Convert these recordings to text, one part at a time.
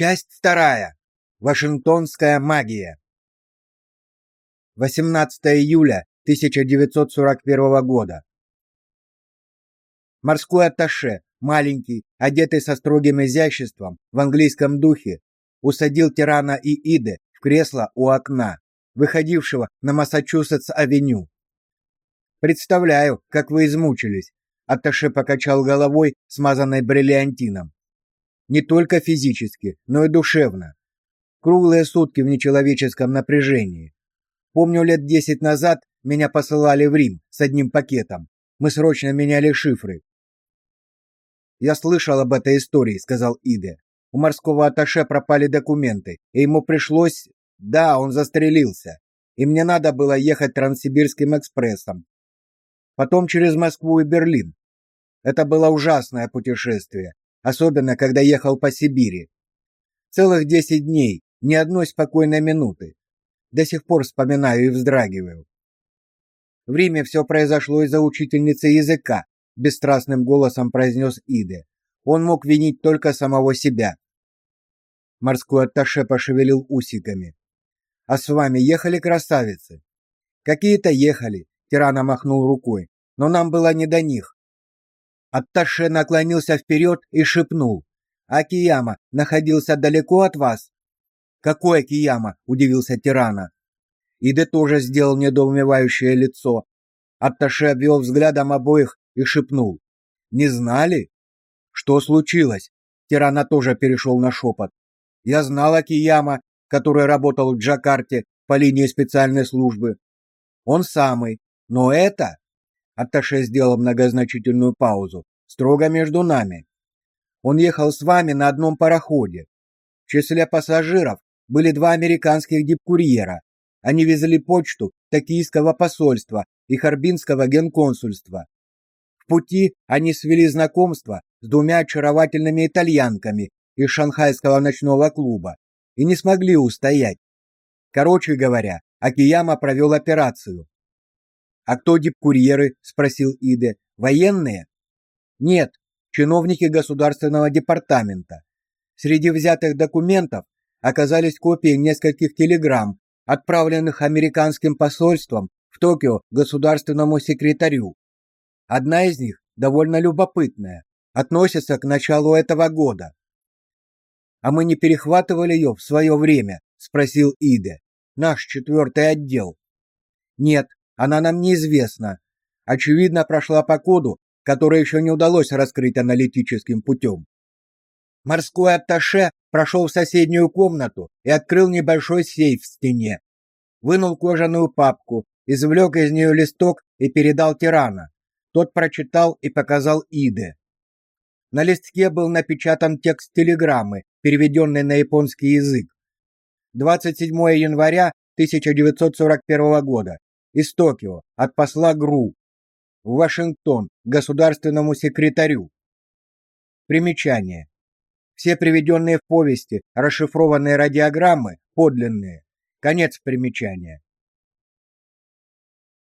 Часть вторая. Вашингтонская магия. 18 июля 1941 года. Морской атташе, маленький, одетый со строгим изяществом, в английском духе, усадил Тирана и Иде в кресло у окна, выходившего на Массачусетс-авеню. Представляю, как вы измучились, атташе покачал головой, смазанной бриллиантином. Не только физически, но и душевно. Круглые сутки в нечеловеческом напряжении. Помню, лет десять назад меня посылали в Рим с одним пакетом. Мы срочно меняли шифры. Я слышал об этой истории, сказал Иде. У морского атташе пропали документы, и ему пришлось... Да, он застрелился. И мне надо было ехать Транссибирским экспрессом. Потом через Москву и Берлин. Это было ужасное путешествие, особенно когда ехал по Сибири. Целых десять дней, ни одной спокойной минуты. До сих пор вспоминаю и вздрагиваю. В Риме все произошло из-за учительницы языка, бесстрастным голосом произнес Иде. Он мог винить только самого себя. Морской атташе пошевелил усиками. А с вами ехали красавицы? Какие-то ехали, Тирана махнул рукой, но нам было не до них. Атташе наклонился вперед и шепнул: "Акияма находился далеко от вас?" "Какой Акияма?" удивился Тирана. Иде тоже сделал недоумевающее лицо. Атташе обвел взглядом обоих и шепнул: "Не знали? Что случилось?" Тирана тоже перешел на шепот. "Я знал Акияма, который работал в Джакарте по линии специальной службы. Он самый. Но это Атташе сделал многозначительную паузу. Строго между нами. Он ехал с вами на одном пароходе. В числе пассажиров были два американских дипкурьера. Они везли почту токийского посольства и харбинского генконсульства. В пути они свели знакомство с двумя очаровательными итальянками из шанхайского ночного клуба и не смогли устоять. Короче говоря, Акияма провел операцию. А кто дипкурьеры? спросил Иде. Военные? Нет, чиновники государственного департамента. Среди взятых документов оказались копии нескольких телеграмм, отправленных американским посольством в Токио государственному секретарю. Одна из них довольно любопытная, относится к началу этого года. А мы не перехватывали ее в свое время, спросил Иде. Наш четвертый отдел. Нет, она нам неизвестна. Очевидно, прошла по коду, который еще не удалось раскрыть аналитическим путем. Морской атташе прошел в соседнюю комнату и открыл небольшой сейф в стене. Вынул кожаную папку, извлек из нее листок и передал тирана. Тот прочитал и показал Иде. На листке был напечатан текст телеграммы, переведенный на японский язык. 27 января 1941 года из Токио от посла ГРУ в Вашингтон государственному секретарю. Примечание. Все приведенные в повести расшифрованные радиограммы подлинные. Конец примечания.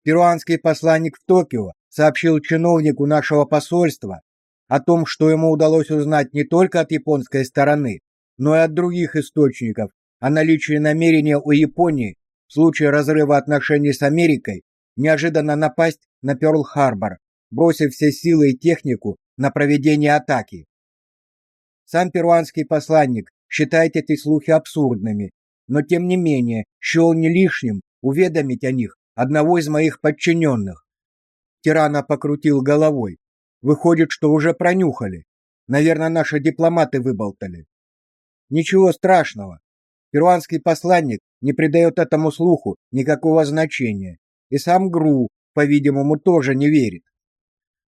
Перуанский посланник в Токио сообщил чиновнику нашего посольства о том, что ему удалось узнать не только от японской стороны, но и от других источников о наличии намерения у Японии в случае разрыва отношений с Америкой неожиданно напасть на Пёрл-Харбор, бросив все силы и технику на проведение атаки. Сам перуанский посланник считает эти слухи абсурдными, но тем не менее счел не лишним уведомить о них одного из моих подчиненных. Тирана покрутил головой. Выходит, что уже пронюхали. Наверное, наши дипломаты выболтали. Ничего страшного. Перуанский посланник не придает этому слуху никакого значения, и сам ГРУ, по-видимому, тоже не верит.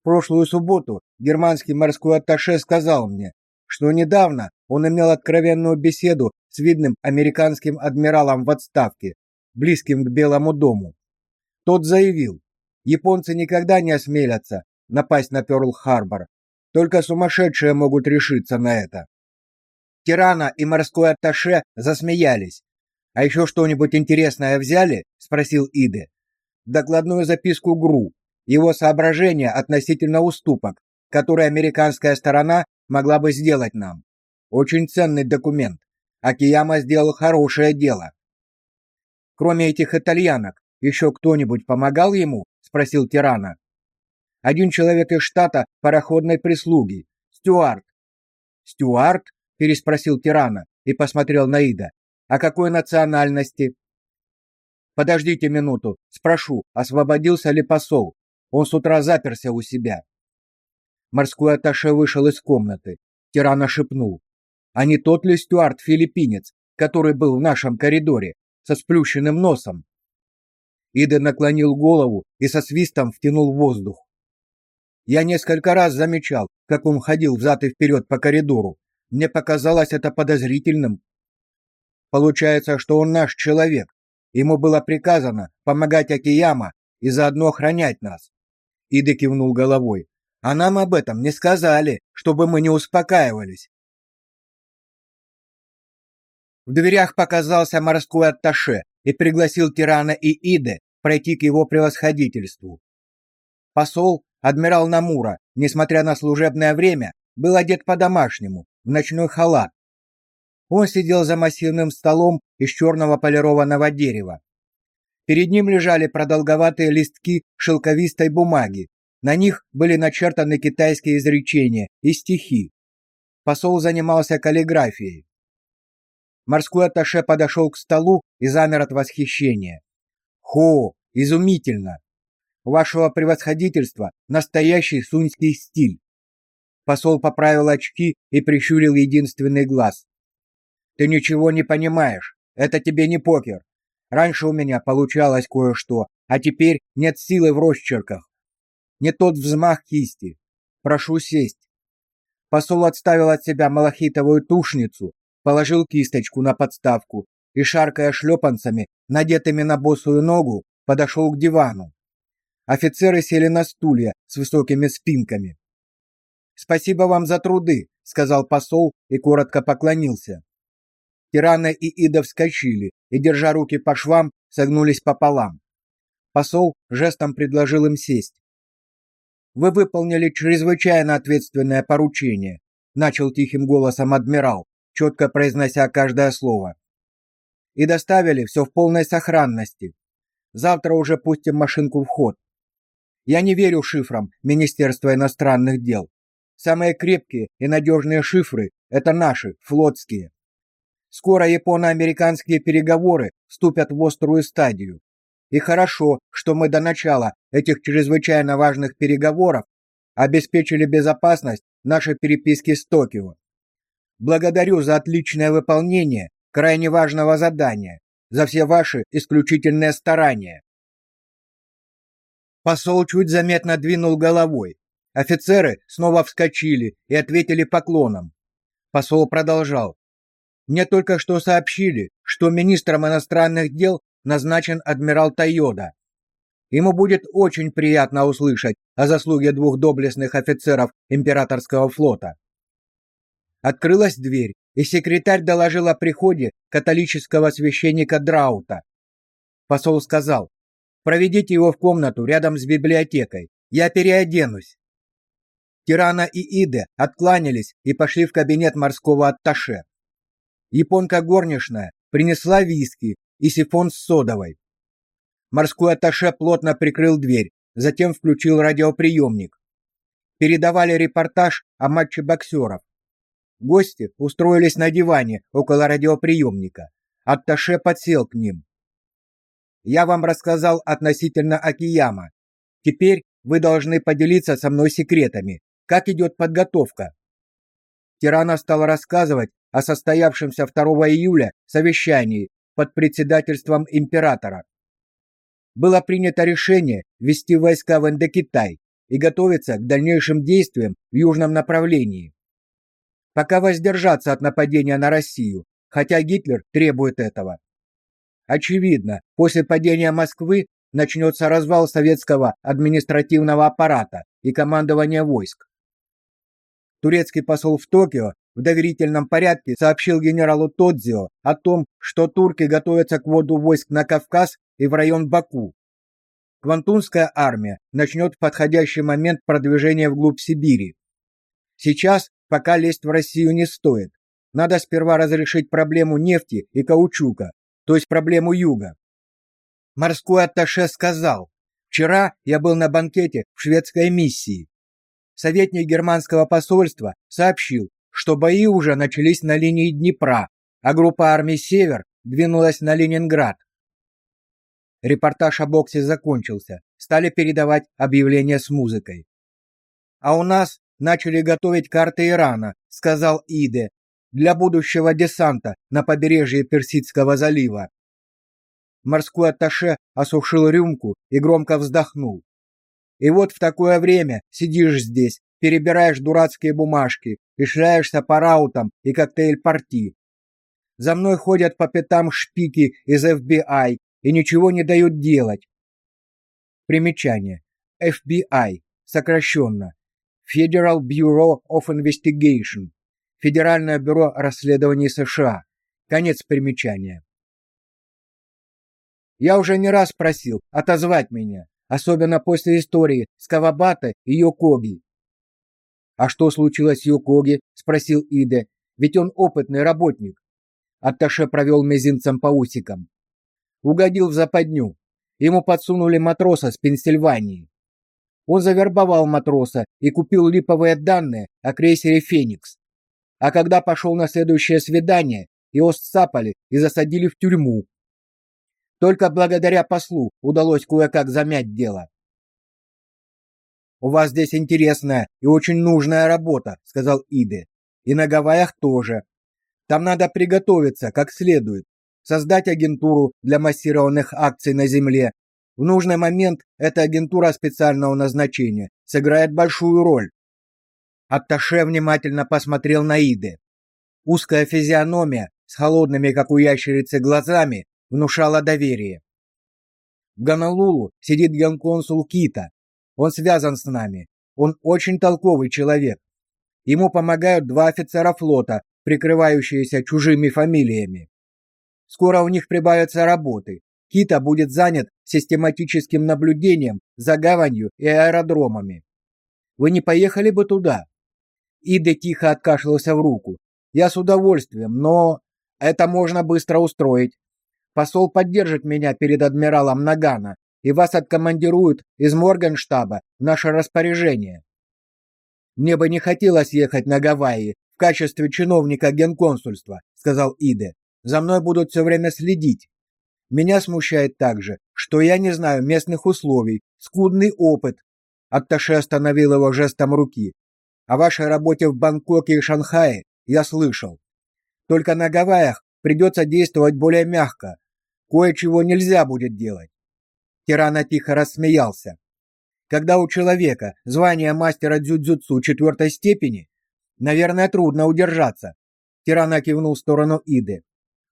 Прошлую субботу германский морской атташе сказал мне, что недавно он имел откровенную беседу с видным американским адмиралом в отставке, близким к Белому дому. Тот заявил: "Японцы никогда не осмелятся напасть на Пёрл-Харбор. Только сумасшедшие могут решиться на это". Тирана и морской атташе засмеялись. А еще что-нибудь интересное взяли? спросил Иде. Докладную записку ГРУ, его соображения относительно уступок, которые американская сторона могла бы сделать нам. Очень ценный документ. Акияма сделал хорошее дело. Кроме этих итальянок, еще кто-нибудь помогал ему? спросил Тирана. Один человек из штата пароходной прислуги, Стюарт. Стюарт? переспросил Тирана и посмотрел на Ида. А какой национальности? Подождите минуту, спрошу, освободился ли посол. Он с утра заперся у себя. Морской атташе вышел из комнаты. Тирана шепнул: "А не тот ли Стюарт филиппинец, который был в нашем коридоре со сплющенным носом?" Ида наклонил голову и со свистом втянул воздух. Я несколько раз замечал, как он ходил взад и вперед по коридору. Мне показалось это подозрительным. Получается, что он наш человек. Ему было приказано помогать Акияма и заодно охранять нас. Ида кивнул головой. А нам об этом не сказали, чтобы мы не успокаивались. В дверях показался морской атташе и пригласил Тирана и Иде пройти к его превосходительству. Посол, адмирал Намура, несмотря на служебное время, был одет по-домашнему, в ночной халат. Он сидел за массивным столом из черного полированного дерева. Перед ним лежали продолговатые листки шелковистой бумаги, на них были начертаны китайские изречения и стихи. Посол занимался каллиграфией. Морской атташе подошел к столу и замер от восхищения. «Хо! Изумительно! Вашего превосходительства настоящий суньский стиль!» Посол поправил очки и прищурил единственный глаз. «Ты ничего не понимаешь. Это тебе не покер. Раньше у меня получалось кое-что, а теперь нет силы в росчерках не тот взмах кисти. Прошу сесть. Посол отставил от себя малахитовую тушницу, положил кисточку на подставку и, шаркая шлепанцами, надетыми на босую ногу, подошел к дивану. Офицеры сели на стулья с высокими спинками. «Спасибо вам за труды», — сказал посол и коротко поклонился. Тирана и Ида вскочили и, держа руки по швам, согнулись пополам. Посол жестом предложил им сесть. Вы выполнили чрезвычайно ответственное поручение, начал тихим голосом адмирал, четко произнося каждое слово. И доставили все в полной сохранности. Завтра уже пустим машинку в ход. Я не верю шифрам Министерства иностранных дел. Самые крепкие и надежные шифры это наши, флотские. Скоро японо-американские переговоры вступят в острую стадию. И хорошо, что мы до начала этих чрезвычайно важных переговоров обеспечили безопасность нашей переписки с Токио. Благодарю за отличное выполнение крайне важного задания, за все ваши исключительные старания. Посол чуть заметно двинул головой. Офицеры снова вскочили и ответили поклоном. Посол продолжал: "Мне только что сообщили, что министром иностранных дел назначен адмирал Тойода. Ему будет очень приятно услышать о заслуге двух доблестных офицеров императорского флота. Открылась дверь, и секретарь доложил о приходе католического священника Драута. Посол сказал: "Проведите его в комнату рядом с библиотекой. Я переоденусь". Тирана и Иде откланялись и пошли в кабинет морского атташе. Японка горничная принесла виски и сифон с содовой. Морской атташе плотно прикрыл дверь, затем включил радиоприемник. Передавали репортаж о матче боксеров. Гости устроились на диване около радиоприемника. Атташе подсел к ним. Я вам рассказал относительно Акияма. Теперь вы должны поделиться со мной секретами. Как идет подготовка? Тирана стал рассказывать о состоявшемся 2 июля совещании под председательством императора. Было принято решение ввести войска в Индокитай и готовиться к дальнейшим действиям в южном направлении. Пока воздержаться от нападения на Россию, хотя Гитлер требует этого. Очевидно, после падения Москвы начнется развал советского административного аппарата и командования войск. Турецкий посол в Токио в доверительном порядке сообщил генералу Тодзио о том, что турки готовятся к вводу войск на Кавказ и в район Баку. Квантунская армия начнет в подходящий момент продвижение вглубь Сибири. Сейчас пока лезть в Россию не стоит. Надо сперва разрешить проблему нефти и каучука, то есть проблему юга. Морской атташе сказал: "Вчера я был на банкете в шведской миссии. Советник германского посольства сообщил, что бои уже начались на линии Днепра, а группа армий Север двинулась на Ленинград. Репортаж о боксе закончился. Стали передавать объявления с музыкой. А у нас начали готовить карты Ирана, сказал Иде, для будущего десанта на побережье Персидского залива. Морской атташе осушил рюмку и громко вздохнул. И вот в такое время сидишь здесь, перебираешь дурацкие бумажки и по раутам и коктейль-парти. За мной ходят по пятам шпики из FBI и ничего не дают делать. Примечание. FBI, сокращенно. Federal Bureau of Investigation. Федеральное бюро расследований США. Конец примечания. Я уже не раз просил отозвать меня, особенно после истории с Кавабата и Йокоги. А что случилось с Йокоги? спросил Иде. Ведь он опытный работник. Атташе провел мизинцем по усикам. Угодил в западню. Ему подсунули матроса с Пенсильвании. Он завербовал матроса и купил липовые данные о крейсере Феникс. А когда пошел на следующее свидание, его сцапали и засадили в тюрьму. Только благодаря послу удалось кое-как замять дело. У вас здесь интересная и очень нужная работа, сказал Иде. И на Гавайях тоже. Там надо приготовиться как следует, создать агентуру для массированных акций на земле. В нужный момент эта агентура специального назначения сыграет большую роль. Атташе внимательно посмотрел на Иде. Узкая физиономия с холодными, как у ящерицы, глазами внушала доверие. В Гонолулу сидит генконсул Кита, он связан с нами. Он очень толковый человек. Ему помогают два офицера флота, прикрывающиеся чужими фамилиями. Скоро у них прибавятся работы. Кита будет занят систематическим наблюдением за гаванью и аэродромами. Вы не поехали бы туда? Иде тихо откашлялся в руку. Я с удовольствием, но это можно быстро устроить. Посол поддержит меня перед адмиралом Нагана, и вас откомандируют из Моргенштаба в наше распоряжение. Мне бы не хотелось ехать на Гавайи в качестве чиновника генконсульства, сказал Иде. За мной будут все время следить. Меня смущает также, что я не знаю местных условий, скудный опыт. Атташе остановил его жестом руки. О вашей работе в Бангкоке и Шанхае я слышал. Только на Гавайях придется действовать более мягко. Кое-чего нельзя будет делать. Тирана тихо рассмеялся. Когда у человека звание мастера дзюдзюцу четвертой степени, наверное, трудно удержаться. Тирана кивнул в сторону Иды.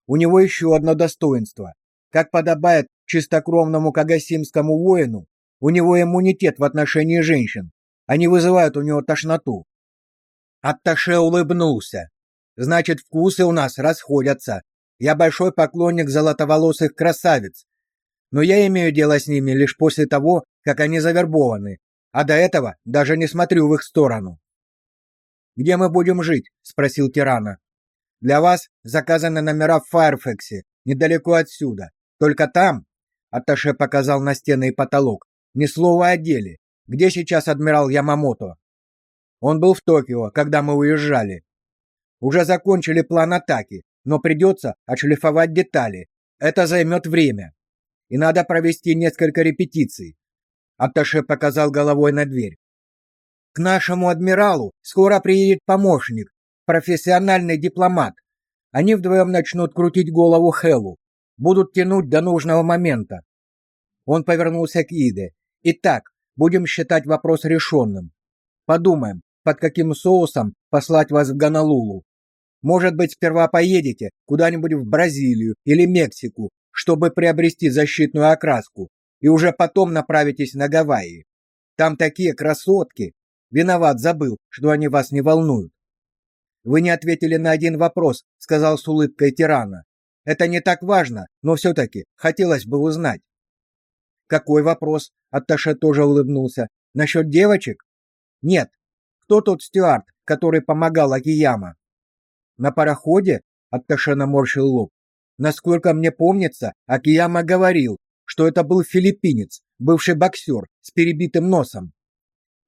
У него еще одно достоинство. Как подобает чистокровному кагасимскому воину, у него иммунитет в отношении женщин. Они вызывают у него тошноту. Атташе улыбнулся. Значит, вкусы у нас расходятся. Я большой поклонник золотоволосых красавиц, но я имею дело с ними лишь после того, как они завербованы, а до этого даже не смотрю в их сторону. Где мы будем жить? спросил Тирана. Для вас заказаны номера в Файрфексе, недалеко отсюда. Только там, Аташе показал на стены и потолок. Ни слова о деле. Где сейчас адмирал Ямамото? Он был в Токио, когда мы уезжали. Уже закончили план атаки, но придется отшлифовать детали. Это займет время и надо провести несколько репетиций. Атташе показал головой на дверь. К нашему адмиралу скоро приедет помощник, профессиональный дипломат. Они вдвоем начнут крутить голову Хелу, будут тянуть до нужного момента. Он повернулся к Иде. Итак, будем считать вопрос решенным. Подумаем, под каким соусом послать вас в Гонолулу. Может быть, сперва поедете куда-нибудь в Бразилию или Мексику, чтобы приобрести защитную окраску, и уже потом направитесь на Гавайи. Там такие красотки. Виноват, забыл, что они вас не волнуют. Вы не ответили на один вопрос, сказал с улыбкой тирана. Это не так важно, но все таки хотелось бы узнать. Какой вопрос? Атташе тоже улыбнулся. Насчет девочек? Нет. Кто тот стюард, который помогал Акияма? На пароходе? Атташе наморщил лоб. Насколько мне помнится, Акияма говорил, что это был филиппинец, бывший боксер с перебитым носом.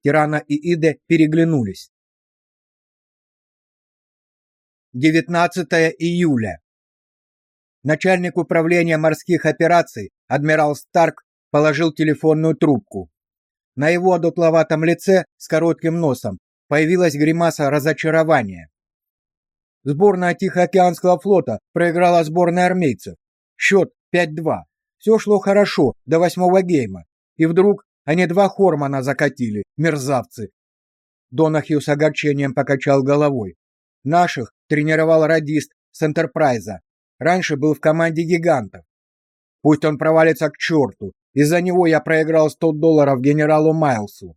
Тирана и Иде переглянулись. 19 июля. Начальник управления морских операций адмирал Старк положил телефонную трубку. На его одутловатом лице с коротким носом появилась гримаса разочарования. Сборная Тихоокеанского флота проиграла сборной армейцев. Счет 5-2. Все шло хорошо до восьмого гейма. И вдруг они два Хормана закатили, мерзавцы. Донахью с огорчением покачал головой. Наших тренировал радист с Энтерпрайза. Раньше был в команде гигантов. Пусть он провалится к черту. Из-за него я проиграл 100 долларов генералу Майлсу.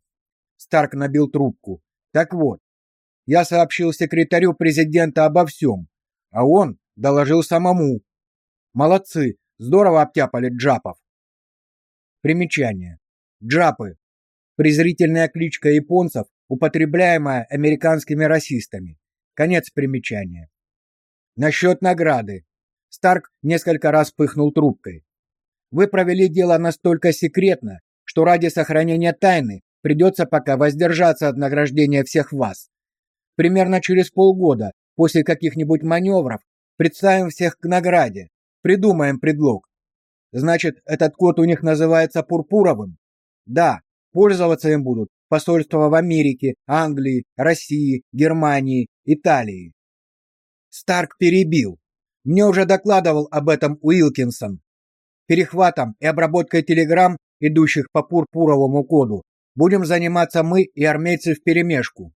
Старк набил трубку. Так вот, я сообщил секретарю президента обо всем, а он доложил самому. Молодцы, здорово обтяпали джапов. Примечание. Джапы презрительная кличка японцев, употребляемая американскими расистами. Конец примечания. Насчет награды. Старк несколько раз пыхнул трубкой. Вы провели дело настолько секретно, что ради сохранения тайны придется пока воздержаться от награждения всех вас. Примерно через полгода после каких-нибудь маневров представим всех к награде. Придумаем предлог. Значит, этот код у них называется пурпуровым? Да, пользоваться им будут посольства в Америке, Англии, России, Германии, Италии. Старк перебил. Мне уже докладывал об этом Уилкинсон. Перехватом и обработкой телеграмм, идущих по пурпуровому коду, будем заниматься мы и армейцы вперемешку.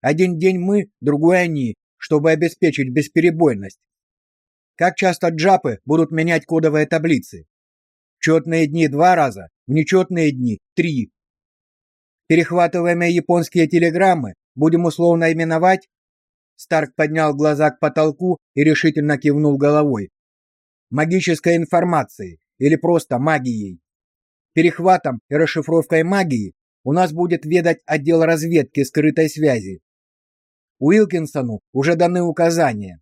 Один день мы, другой они, чтобы обеспечить бесперебойность. Как часто джапы будут менять кодовые таблицы? В четные дни два раза, в нечетные дни три. Перехватываемые японские телеграммы будем условно именовать? Старк поднял глаза к потолку и решительно кивнул головой. Магической информацией или просто магией. Перехватом и расшифровкой магии у нас будет ведать отдел разведки скрытой связи. Уилкинсону уже даны указания.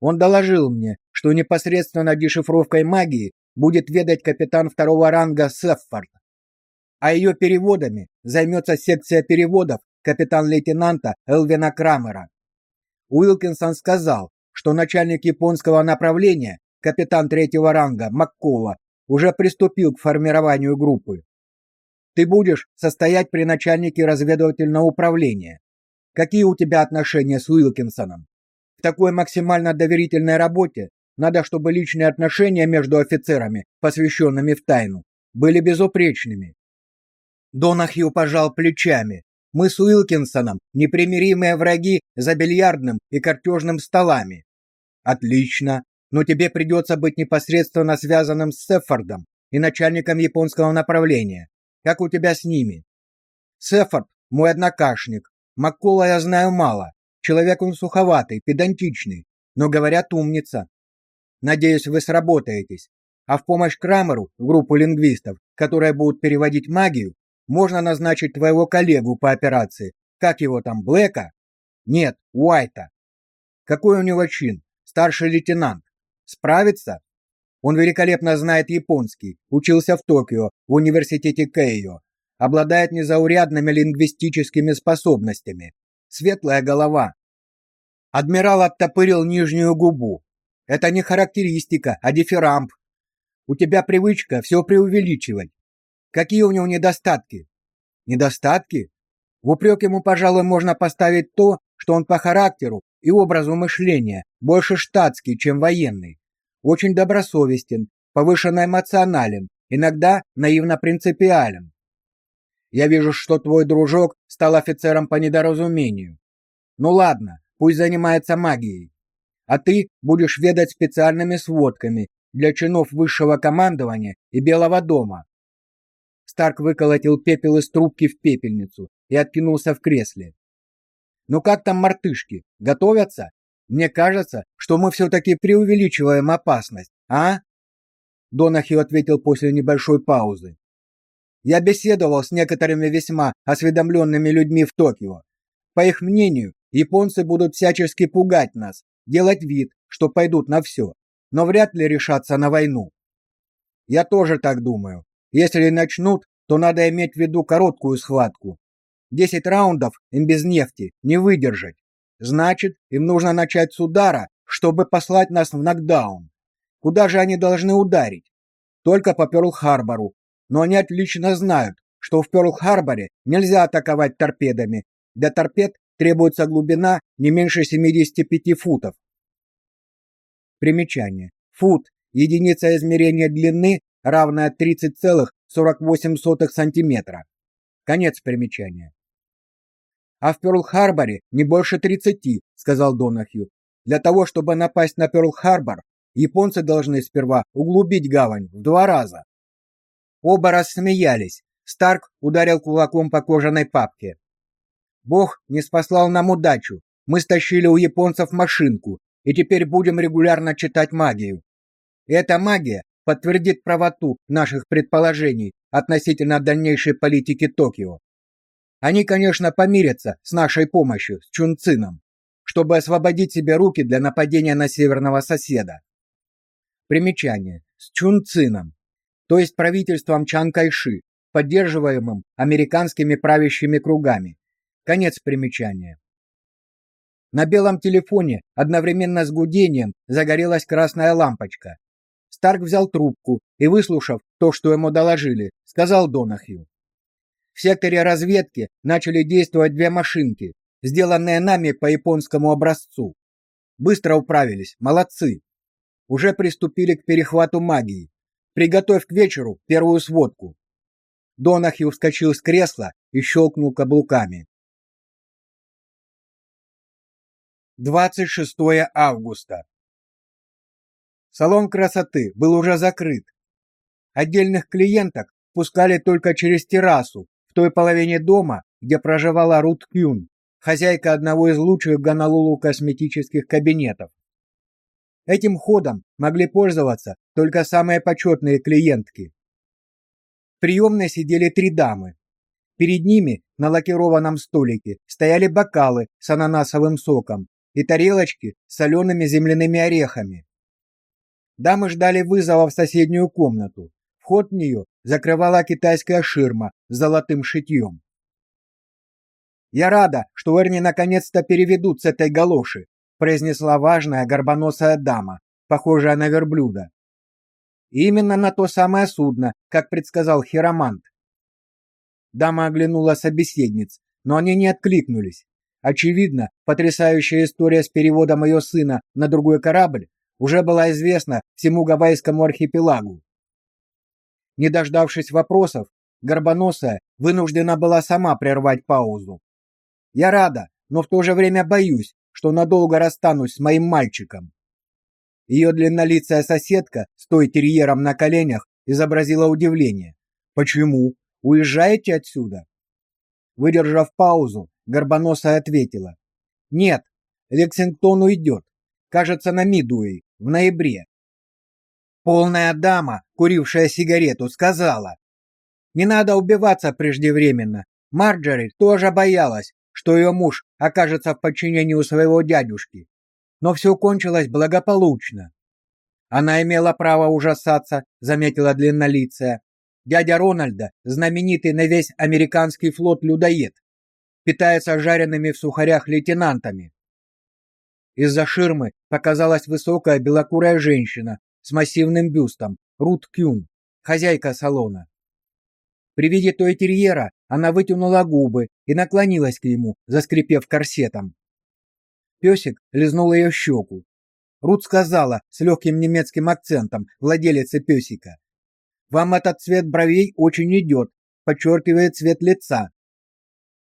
Он доложил мне, что непосредственно дешифровкой магии будет ведать капитан второго ранга Сеффорд. А ее переводами займется секция переводов капитан-лейтенанта Элвина Крамера. Уилкинсон сказал, что начальник японского направления, капитан третьего ранга Маккола, уже приступил к формированию группы. Ты будешь состоять при начальнике разведывательного управления. Какие у тебя отношения с Уилкинсоном? В такой максимально доверительной работе надо, чтобы личные отношения между офицерами, посвященными в тайну, были безупречными. Донахью пожал плечами. Мы с Уилкинсоном непримиримые враги за бильярдным и картежным столами. Отлично, но тебе придется быть непосредственно связанным с Сеффордом и начальником японского направления. Как у тебя с ними? Сеффорд мой однокашник, Маккола я знаю мало. Человек он суховатый, педантичный, но говорят умница. Надеюсь, вы сработаетесь. А в помощь Крамеру, группу лингвистов, которые будут переводить магию, можно назначить твоего коллегу по операции. Как его там, Блэка? Нет, Уайта. Какой у него чин? Старший лейтенант. Справится? Он великолепно знает японский, учился в Токио, в университете Кэйо, обладает незаурядными лингвистическими способностями. Светлая голова. Адмирал оттопырил нижнюю губу. Это не характеристика, а дифирамб. У тебя привычка все преувеличивать. Какие у него недостатки? Недостатки? В упрек ему, пожалуй, можно поставить то, что он по характеру и образу мышления больше штатский, чем военный. Очень добросовестен, повышенно эмоционален, иногда наивно принципиален. Я вижу, что твой дружок стал офицером по недоразумению. Ну ладно, пусть занимается магией. А ты будешь ведать специальными сводками для чинов высшего командования и Белого дома. Старк выколотил пепел из трубки в пепельницу и откинулся в кресле. Ну как там мартышки? Готовятся? Мне кажется, что мы все таки преувеличиваем опасность, а? Донахью ответил после небольшой паузы. Я беседовал с некоторыми весьма осведомленными людьми в Токио. По их мнению, японцы будут всячески пугать нас, делать вид, что пойдут на все, но вряд ли решатся на войну. Я тоже так думаю. Если начнут, то надо иметь в виду короткую схватку. Десять раундов им без нефти не выдержать. Значит, им нужно начать с удара, чтобы послать нас в нокдаун. Куда же они должны ударить? Только по Пёрл-Харбору. Но они отлично знают, что в Пёрл-Харборе нельзя атаковать торпедами. Для торпед требуется глубина не меньше 75 футов. Примечание. Фут единица измерения длины, равная 30,48 сантиметра. Конец примечания. А в Пёрл-Харборе не больше 30, сказал Донахью. Для того, чтобы напасть на Пёрл-Харбор, японцы должны сперва углубить гавань в два раза. Оба рассмеялись. Старк ударил кулаком по кожаной папке. Бог не спаслал нам удачу. Мы стащили у японцев машинку, и теперь будем регулярно читать магию. Эта магия подтвердит правоту наших предположений относительно дальнейшей политики Токио. Они, конечно, помирятся с нашей помощью, с Чунцином, чтобы освободить себе руки для нападения на северного соседа. Примечание. С Чунцином, то есть правительством Чан Кайши, поддерживаемым американскими правящими кругами. Конец примечания. На белом телефоне одновременно с гудением загорелась красная лампочка. Старк взял трубку и, выслушав то, что ему доложили, сказал Донахью. В секторе разведки начали действовать две машинки, сделанные нами по японскому образцу. Быстро управились, молодцы. Уже приступили к перехвату магии. Приготовь к вечеру первую сводку. Донахью вскочил с кресла и щелкнул каблуками. 26 августа. Салон красоты был уже закрыт. Отдельных клиенток пускали только через террасу в той половине дома, где проживала Рут Кюн, хозяйка одного из лучших в Гонолулу косметических кабинетов. Этим ходом могли пользоваться только самые почетные клиентки. В приемной сидели три дамы. Перед ними на лакированном столике стояли бокалы с ананасовым соком и тарелочки с солеными земляными орехами. Дамы ждали вызова в соседнюю комнату. Вход в нее закрывала китайская ширма с золотым шитьем. «Я рада, что Эрни наконец-то переведут с этой галоши», произнесла важная горбоносая дама, похожая на верблюда. именно на то самое судно, как предсказал хиромант. Дама оглянула собеседниц, но они не откликнулись. Очевидно, потрясающая история с переводом ее сына на другой корабль уже была известна всему Гавайскому архипелагу. Не дождавшись вопросов, Горбоносая вынуждена была сама прервать паузу. «Я рада, но в то же время боюсь, что надолго расстанусь с моим мальчиком». Ее длиннолицая соседка, стоя терьером на коленях, изобразила удивление. «Почему? Уезжаете отсюда?» Выдержав паузу, Горбоносая ответила. «Нет, Лексингтон уйдет. Кажется, на Мидуэй, в ноябре». Полная дама, курившая сигарету, сказала. «Не надо убиваться преждевременно. Марджори тоже боялась, что ее муж окажется в подчинении у своего дядюшки. Но все кончилось благополучно. Она имела право ужасаться, заметила длиннолицая. Дядя Рональда, знаменитый на весь американский флот людоед, питается жареными в сухарях лейтенантами. Из-за ширмы показалась высокая белокурая женщина с массивным бюстом, Рут Кюн, хозяйка салона. При виде той терьера она вытянула губы и наклонилась к нему, заскрипев корсетом. Песик лизнул ее щеку. Рут сказала с легким немецким акцентом, владелице песика. «Вам этот цвет бровей очень идет, подчеркивает цвет лица.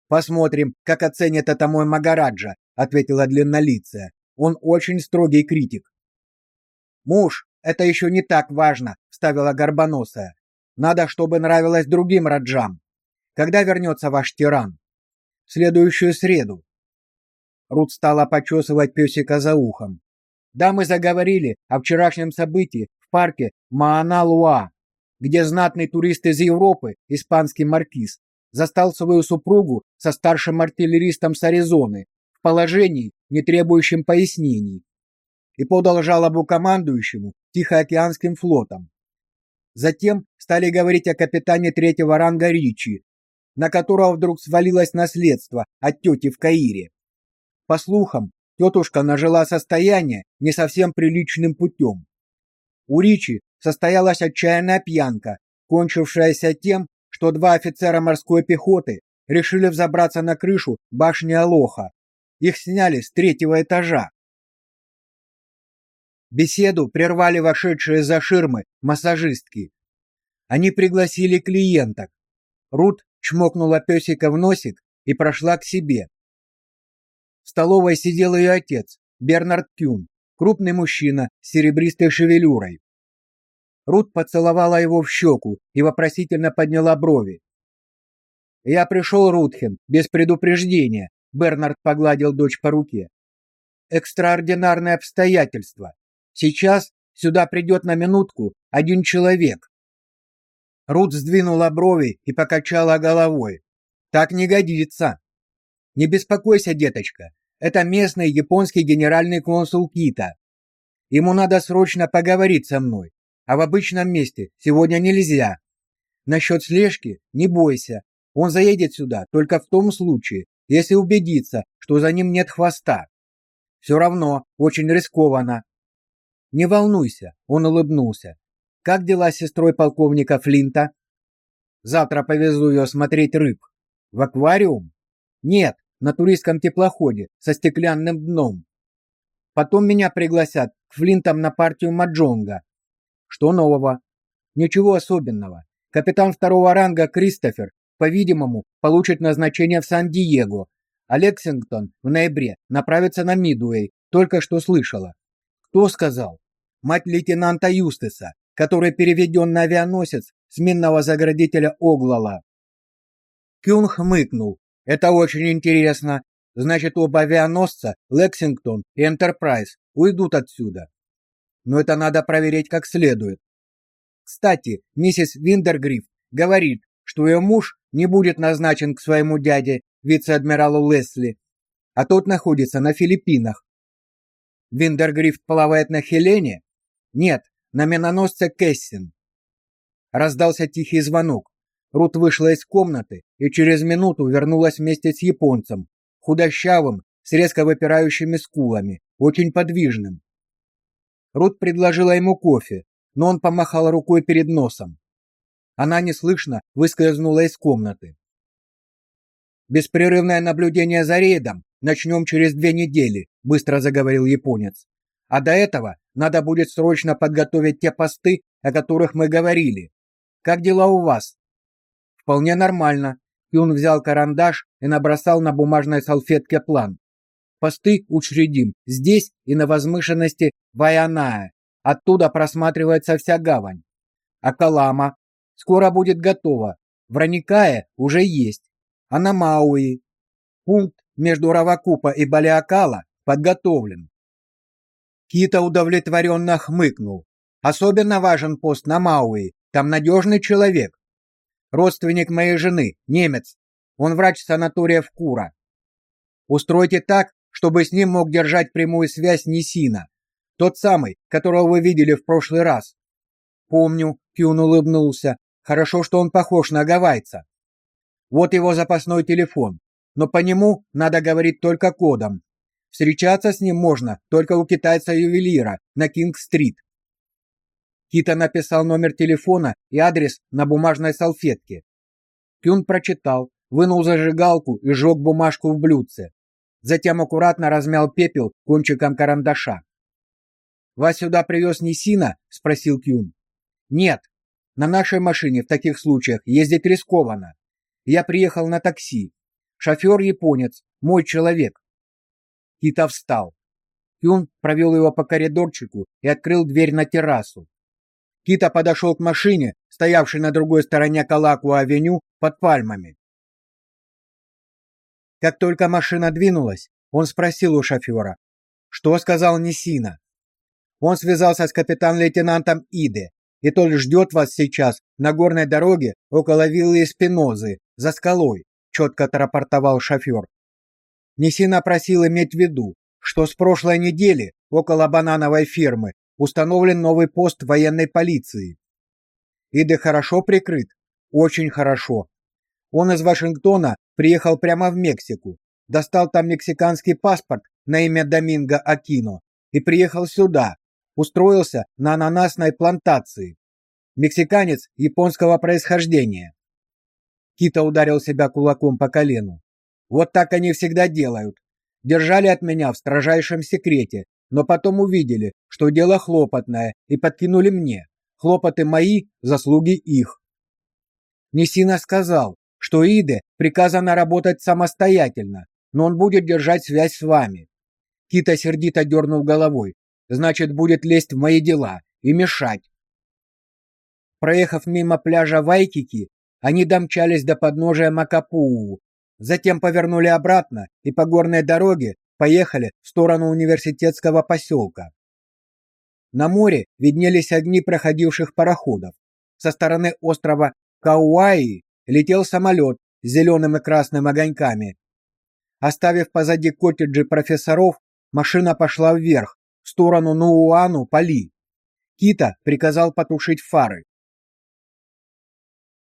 Посмотрим, как оценит это мой Магараджа, ответила длиннолицая. Он очень строгий критик. Муж, это еще не так важно, вставила горбоносая. Надо, чтобы нравилось другим раджам. Когда вернется ваш тиран? В следующую среду. Рут стала почесывать песика за ухом. Да, мы заговорили о вчерашнем событии в парке Маана-Луа, где знатный турист из Европы, испанский маркиз, застал свою супругу со старшим артиллеристом с Аризоны в положении, не требующем пояснений, и подал жалобу командующему Тихоокеанским флотом. Затем стали говорить о капитане третьего ранга Ричи, на которого вдруг свалилось наследство от тети в Каире. По слухам, тетушка нажила состояние не совсем приличным путем. У Ричи состоялась отчаянная пьянка, кончившаяся тем, что два офицера морской пехоты решили взобраться на крышу башни Алоха. Их сняли с третьего этажа. Беседу прервали вошедшие за ширмы массажистки. Они пригласили клиенток. Рут чмокнула песика в носик и прошла к себе. В столовой сидел ее отец, Бернард Кюн, крупный мужчина с серебристой шевелюрой. Рут поцеловала его в щеку и вопросительно подняла брови. «Я пришел, Рутхен, без предупреждения», — Бернард погладил дочь по руке. «Экстраординарное обстоятельство. Сейчас сюда придет на минутку один человек. Рут сдвинула брови и покачала головой. Так не годится. Не беспокойся, деточка. Это местный японский генеральный консул Кита. Ему надо срочно поговорить со мной, а в обычном месте сегодня нельзя. Насчет слежки не бойся. Он заедет сюда только в том случае, если убедится, что за ним нет хвоста. Все равно очень рискованно. Не волнуйся, он улыбнулся. Как дела с сестрой полковника Флинта? Завтра повезу ее смотреть рыб. В аквариум? Нет, на туристском теплоходе со стеклянным дном. Потом меня пригласят к Флинтам на партию маджонга. Что нового? Ничего особенного. Капитан второго ранга Кристофер, по-видимому, получит назначение в Сан-Диего, а Лексингтон в ноябре направится на Мидуэй, только что слышала. Кто сказал? Мать лейтенанта Юстеса, который переведен на авианосец с минного заградителя Оглала. Кюн хмыкнул. Это очень интересно. Значит, оба авианосца, Лексингтон и Энтерпрайз, уйдут отсюда. Но это надо проверить как следует. Кстати, миссис Виндергриф говорит, что ее муж не будет назначен к своему дяде, вице-адмиралу Лесли, а тот находится на Филиппинах. Виндергрифт плавает на Хелене? Нет, на миноносце Кессин. Раздался тихий звонок. Рут вышла из комнаты и через минуту вернулась вместе с японцем, худощавым, с резко выпирающими скулами, очень подвижным. Рут предложила ему кофе, но он помахал рукой перед носом. Она неслышно выскользнула из комнаты. Беспрерывное наблюдение за рейдом начнем через две недели, быстро заговорил японец. А до этого надо будет срочно подготовить те посты, о которых мы говорили. Как дела у вас? Вполне нормально. Юн взял карандаш и набросал на бумажной салфетке план. Посты учредим здесь и на возвышенности Ваяная. Оттуда просматривается вся гавань. А Калама скоро будет готова. В Раникае уже есть. А на Мауи пункт между Равакупа и Балиакала подготовлен. Кита удовлетворенно хмыкнул. Особенно важен пост на Мауи. Там надежный человек. Родственник моей жены, немец. Он врач санатория в Кура. Устройте так, чтобы с ним мог держать прямую связь Нисина. Тот самый, которого вы видели в прошлый раз. Помню, Кюн улыбнулся. Хорошо, что он похож на гавайца. Вот его запасной телефон но по нему надо говорить только кодом. Встречаться с ним можно только у китайца-ювелира на Кинг-стрит. Кита написал номер телефона и адрес на бумажной салфетке. Кюн прочитал, вынул зажигалку и сжег бумажку в блюдце. Затем аккуратно размял пепел кончиком карандаша. «Вас сюда привез Нисина?» — спросил Кюн. «Нет. На нашей машине в таких случаях ездить рискованно. Я приехал на такси. Шофер японец, мой человек. Кита встал. Кюн провел его по коридорчику и открыл дверь на террасу. Кита подошел к машине, стоявшей на другой стороне Калаку-авеню под пальмами. Как только машина двинулась, он спросил у шофера, что сказал Нисина. Он связался с капитан-лейтенантом Иде, и тот ждет вас сейчас на горной дороге около виллы Спинозы, за скалой четко отрапортовал шофер. Несина просил иметь в виду, что с прошлой недели около банановой фермы установлен новый пост военной полиции. Иде хорошо прикрыт? Очень хорошо. Он из Вашингтона приехал прямо в Мексику, достал там мексиканский паспорт на имя Доминго Акино и приехал сюда, устроился на ананасной плантации. Мексиканец японского происхождения. Кита ударил себя кулаком по колену. Вот так они всегда делают. Держали от меня в строжайшем секрете, но потом увидели, что дело хлопотное, и подкинули мне. Хлопоты мои, заслуги их. Несина сказал, что Иде приказано работать самостоятельно, но он будет держать связь с вами. Кита сердито дернул головой. Значит, будет лезть в мои дела и мешать. Проехав мимо пляжа Вайкики, они домчались до подножия Макапуу, затем повернули обратно и по горной дороге поехали в сторону университетского поселка. На море виднелись огни проходивших пароходов. Со стороны острова Кауаи летел самолет с зеленым и красным огоньками. Оставив позади коттеджи профессоров, машина пошла вверх, в сторону Нууану-Пали. Кита приказал потушить фары.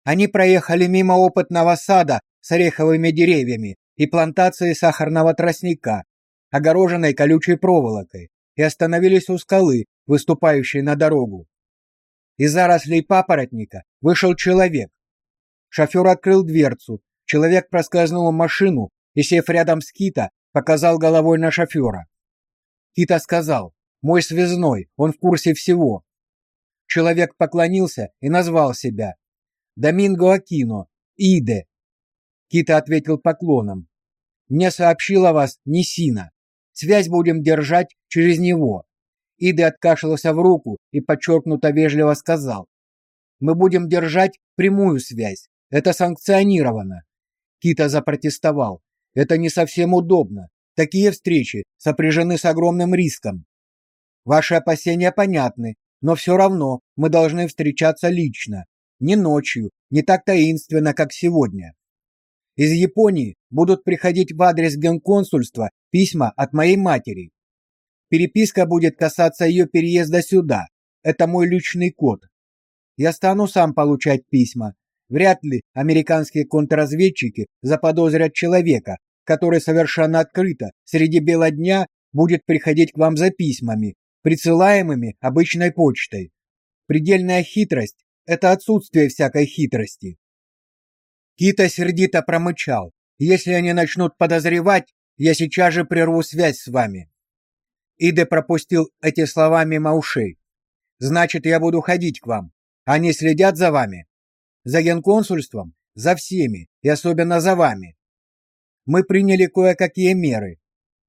Они проехали мимо опытного сада с ореховыми деревьями и плантации сахарного тростника, огороженной колючей проволокой, и остановились у скалы, выступающей на дорогу. Из зарослей папоротника вышел человек. Шофер открыл дверцу, человек проскользнул в машину и, сев рядом с Кита, показал головой на шофера. Кита сказал, «Мой связной, он в курсе всего». Человек поклонился и назвал себя. Доминго Акино, Иде. Кита ответил поклоном. Мне сообщила вас Нисина. Связь будем держать через него. Иде откашлялся в руку и подчеркнуто вежливо сказал: "Мы будем держать прямую связь. Это санкционировано". Кита запротестовал: "Это не совсем удобно. Такие встречи сопряжены с огромным риском. Ваши опасения понятны, но все равно мы должны встречаться лично не ночью, не так таинственно, как сегодня. Из Японии будут приходить в адрес генконсульства письма от моей матери. Переписка будет касаться ее переезда сюда. Это мой личный код. Я стану сам получать письма. Вряд ли американские контрразведчики заподозрят человека, который совершенно открыто среди бела дня будет приходить к вам за письмами, присылаемыми обычной почтой. Предельная хитрость это отсутствие всякой хитрости. Кита сердито промычал. Если они начнут подозревать, я сейчас же прерву связь с вами. Иде пропустил эти слова мимо ушей. Значит, я буду ходить к вам. Они следят за вами. За генконсульством, за всеми, и особенно за вами. Мы приняли кое-какие меры.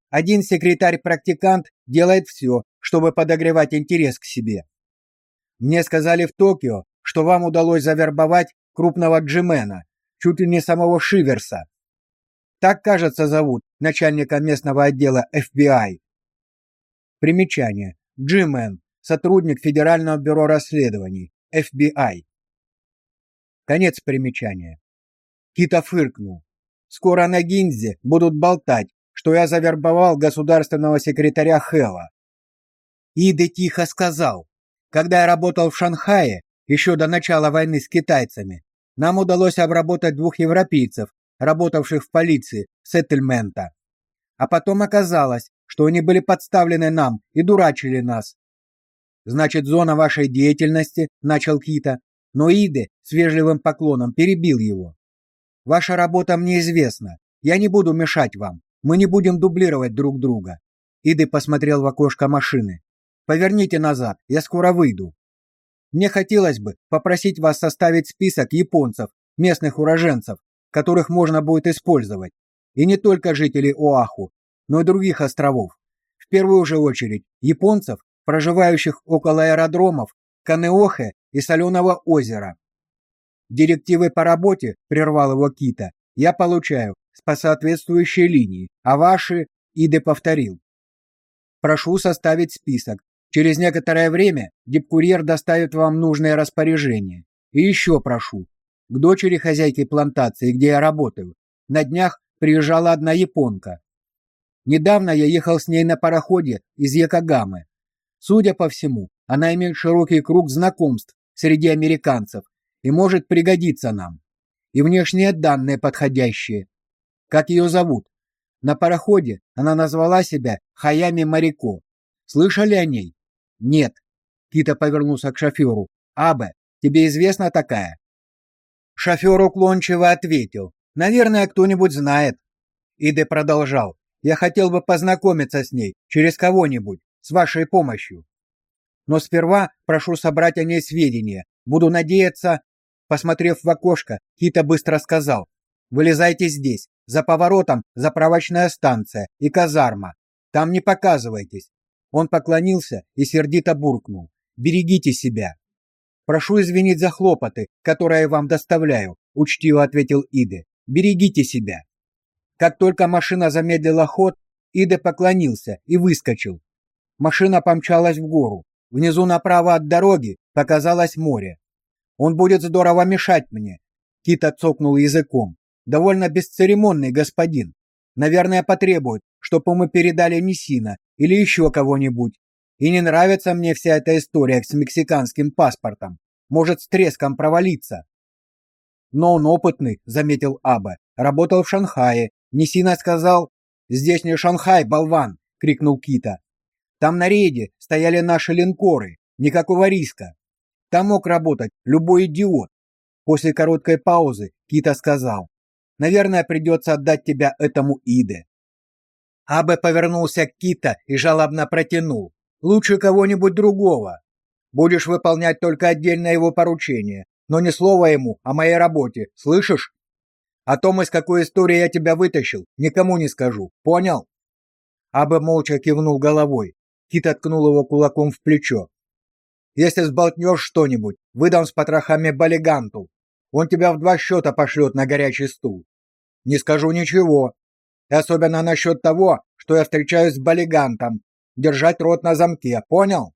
Один секретарь-практикант делает все, чтобы подогревать интерес к себе. Мне сказали в Токио, что вам удалось завербовать крупного джимена, чуть ли не самого Шиверса. Так, кажется, зовут начальника местного отдела FBI. Примечание. Джимен, сотрудник Федерального бюро расследований, FBI. Конец примечания. Кита фыркнул. Скоро на Гинзе будут болтать, что я завербовал государственного секретаря Хэла. Иды тихо сказал: "Когда я работал в Шанхае, еще до начала войны с китайцами, нам удалось обработать двух европейцев, работавших в полиции сеттельмента. А потом оказалось, что они были подставлены нам и дурачили нас. Значит, зона вашей деятельности, начал Кита, но Иде с вежливым поклоном перебил его. Ваша работа мне известна. Я не буду мешать вам. Мы не будем дублировать друг друга. Иды посмотрел в окошко машины. Поверните назад, я скоро выйду. Мне хотелось бы попросить вас составить список японцев, местных уроженцев, которых можно будет использовать, и не только жителей Оаху, но и других островов. В первую же очередь японцев, проживающих около аэродромов Канеохе и Соленого озера. Директивы по работе, прервал его Кита, я получаю по соответствующей линии, а ваши Иде повторил. Прошу составить список Через некоторое время дипкурьер доставит вам нужное распоряжение. И еще прошу. К дочери хозяйки плантации, где я работаю, на днях приезжала одна японка. Недавно я ехал с ней на пароходе из Якогамы. Судя по всему, она имеет широкий круг знакомств среди американцев и может пригодиться нам. И внешние данные подходящие. Как ее зовут? На пароходе она назвала себя Хаями Марико. Слышали о ней? Нет. Кита повернулся к шоферу. Абе, тебе известна такая? Шофер уклончиво ответил. Наверное, кто-нибудь знает. Иде продолжал. Я хотел бы познакомиться с ней через кого-нибудь, с вашей помощью. Но сперва прошу собрать о ней сведения. Буду надеяться, посмотрев в окошко, Кита быстро сказал: "Вылезайте здесь, за поворотом заправочная станция и казарма. Там не показывайтесь". Он поклонился и сердито буркнул: "Берегите себя". Прошу извинить за хлопоты, которые вам доставляю, учтиво ответил Иде. Берегите себя. Как только машина замедлила ход, Иде поклонился и выскочил. Машина помчалась в гору. Внизу направо от дороги показалось море. Он будет здорово мешать мне. Кита цокнул языком. Довольно бесцеремонный господин. Наверное, потребует, чтобы мы передали Нисина или еще кого-нибудь. И не нравится мне вся эта история с мексиканским паспортом. Может с треском провалиться. Но он опытный, заметил Аба. Работал в Шанхае. Нисина сказал: "Здесь не Шанхай, болван", крикнул Кита. Там на рейде стояли наши линкоры, никакого риска. Там мог работать любой идиот. После короткой паузы Кита сказал: "Наверное, придется отдать тебя этому Иде". Абе повернулся к Кита и жалобно протянул: "Лучше кого-нибудь другого. Будешь выполнять только отдельное его поручение, но ни слова ему о моей работе, слышишь? О том, из какой истории я тебя вытащил, никому не скажу. Понял?" Абе молча кивнул головой. Кит откнул его кулаком в плечо. Если сболтнешь что-нибудь, выдам с потрохами Балиганту. Он тебя в два счета пошлет на горячий стул. Не скажу ничего. Особенно насчет того, что я встречаюсь с Балигантом. Держать рот на замке, понял?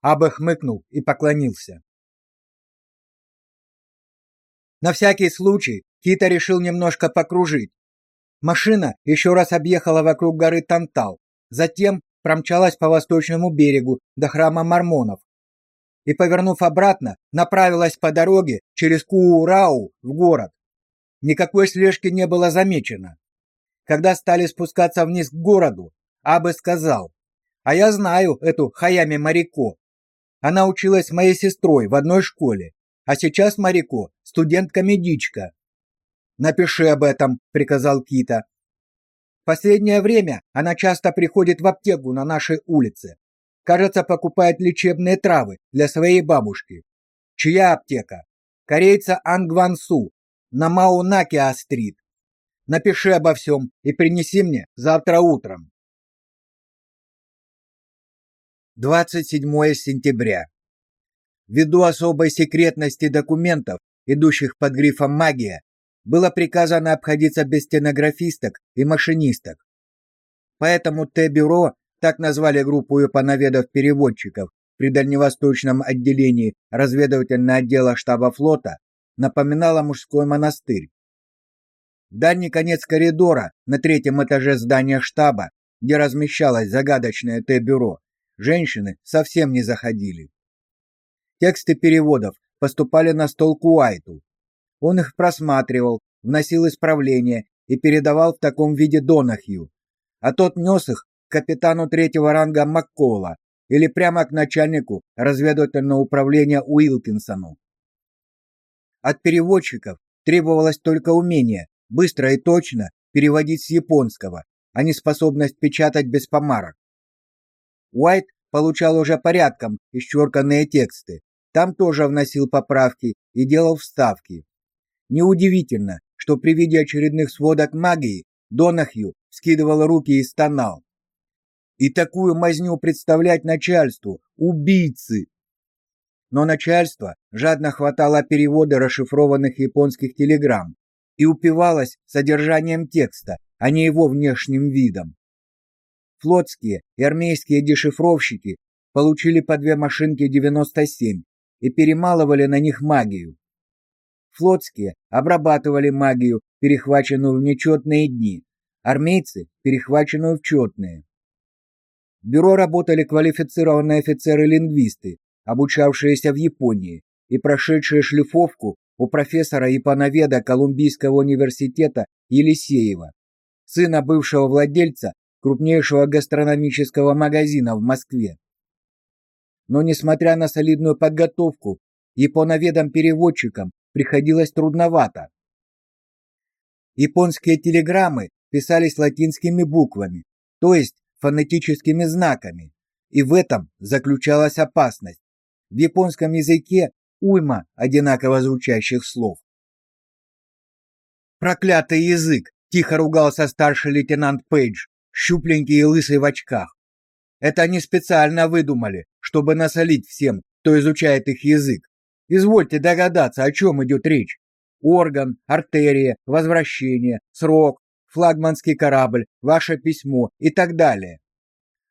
Абы хмыкнул и поклонился. На всякий случай Кита решил немножко покружить. Машина еще раз объехала вокруг горы Тантал, затем промчалась по восточному берегу до храма Мормонов, и, повернув обратно, направилась по дороге через Куурау в город. Никакой слежки не было замечено. Когда стали спускаться вниз к городу, Абы сказал, «А я знаю эту Хаями Марико. Она училась с моей сестрой в одной школе, а сейчас Марико – студентка-медичка». «Напиши об этом», – приказал Кита. Последнее время она часто приходит в аптеку на нашей улице. Кажется, покупает лечебные травы для своей бабушки. Чья аптека? Корейца Ангвансу на Маунакиа-стрит. Напиши обо всем и принеси мне завтра утром. 27 сентября. Ввиду особой секретности документов, идущих под грифом магия, было приказано обходиться без стенографисток и машинисток. Поэтому Т-бюро так назвали группу японоведов-переводчиков при дальневосточном отделении разведывательного отдела штаба флота, напоминала мужской монастырь. Дальний конец коридора на третьем этаже здания штаба, где размещалось загадочное Т-бюро, женщины совсем не заходили. Тексты переводов поступали на стол Куайту. Он их просматривал, вносил исправления и передавал в таком виде Донахью, а тот нес их капитану третьего ранга Маккола или прямо к начальнику разведывательного управления Уилкинсону. От переводчиков требовалось только умение быстро и точно переводить с японского, а не способность печатать без помарок. Уайт получал уже порядком исчерканные тексты. Там тоже вносил поправки и делал вставки. Неудивительно, что при виде очередных сводок магии Донахью скидывал руки и стонал. И такую мазню представлять начальству убийцы. Но начальство жадно хватало переводы расшифрованных японских телеграмм и упивалось содержанием текста, а не его внешним видом. Флотские и армейские дешифровщики получили по две машинки 97 и перемалывали на них магию. Флотские обрабатывали магию, перехваченную в нечетные дни, армейцы перехвачены в четные. В бюро работали квалифицированные офицеры-лингвисты, обучавшиеся в Японии и прошедшие шлифовку у профессора японоведа Колумбийского университета Елисеева, сына бывшего владельца крупнейшего гастрономического магазина в Москве. Но несмотря на солидную подготовку, японоведам-переводчикам приходилось трудновато. Японские телеграммы писались латинскими буквами, то есть фонетическими знаками, и в этом заключалась опасность. В японском языке уйма одинаково звучащих слов. Проклятый язык, тихо ругался старший лейтенант Пейдж, щупленький и лысый в очках. Это они специально выдумали, чтобы насолить всем, кто изучает их язык. Извольте догадаться, о чем идет речь. Орган, артерия, возвращение, срок, флагманский корабль, ваше письмо и так далее.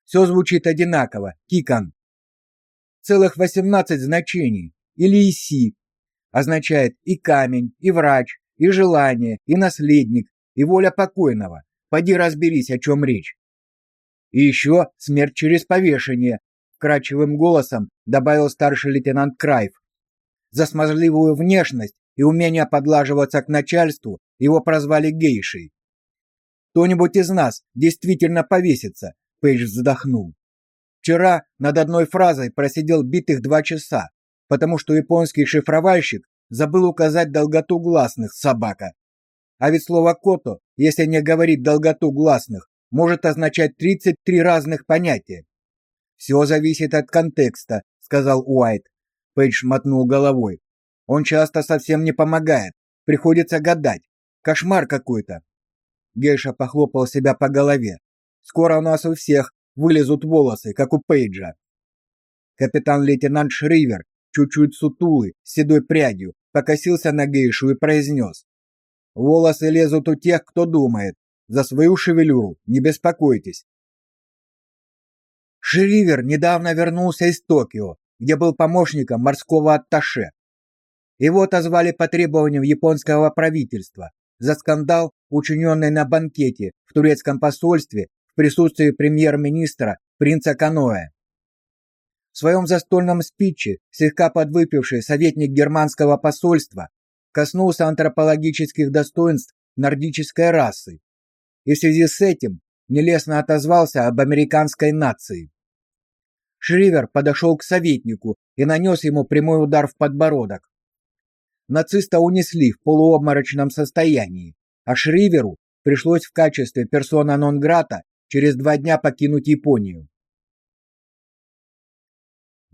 Все звучит одинаково. Кикан. Целых 18 значений. Или ИСИ. Означает и камень, и врач, и желание, и наследник, и воля покойного. Пойди разберись, о чем речь. И еще смерть через повешение, вкрадчивым голосом добавил старший лейтенант Крайв. За смазливую внешность и умение подлаживаться к начальству его прозвали гейшей. Кто-нибудь из нас действительно повесится, Пейдж вздохнул. Вчера над одной фразой просидел битых два часа, потому что японский шифровальщик забыл указать долготу гласных собака. А ведь слово кото, если не говорить долготу гласных, может означать 33 разных понятия. Все зависит от контекста, сказал Уайт. Пейдж мотнул головой. Он часто совсем не помогает. Приходится гадать. Кошмар какой-то. Гейша похлопал себя по голове. Скоро у нас у всех вылезут волосы, как у Пейджа. Капитан-лейтенант Шривер, чуть-чуть сутулый, с седой прядью, покосился на Гейшу и произнес. «Волосы лезут у тех, кто думает. За свою шевелюру не беспокойтесь». Шривер недавно вернулся из Токио, где был помощником морского атташе. Его отозвали по требованиям японского правительства за скандал, учиненный на банкете в турецком посольстве в присутствии премьер-министра принца Каноэ. В своем застольном спиче слегка подвыпивший советник германского посольства коснулся антропологических достоинств нордической расы и в связи с этим нелестно отозвался об американской нации. Шривер подошел к советнику и нанес ему прямой удар в подбородок нациста унесли в полуобморочном состоянии, а Шриверу пришлось в качестве персона нон-грата через два дня покинуть Японию.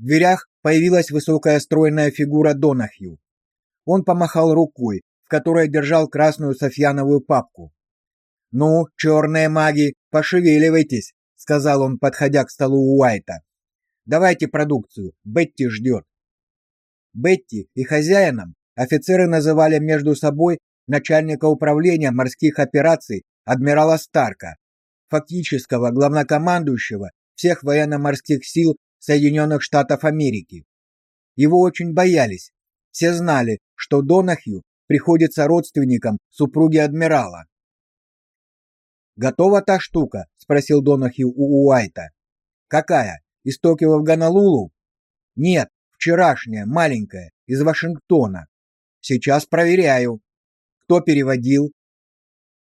В дверях появилась высокая стройная фигура Донахью. Он помахал рукой, в которой держал красную софьяновую папку. «Ну, черные маги, пошевеливайтесь», — сказал он, подходя к столу Уайта. «Давайте продукцию, Бетти ждет». Бетти и хозяином Офицеры называли между собой начальника управления морских операций адмирала Старка, фактического главнокомандующего всех военно-морских сил Соединенных Штатов Америки. Его очень боялись. Все знали, что Донахью приходится родственником супруги адмирала. «Готова та штука?» – спросил Донахью у Уайта. «Какая? Из Токио в Гонолулу?» «Нет, вчерашняя, маленькая, из Вашингтона. Сейчас проверяю. Кто переводил?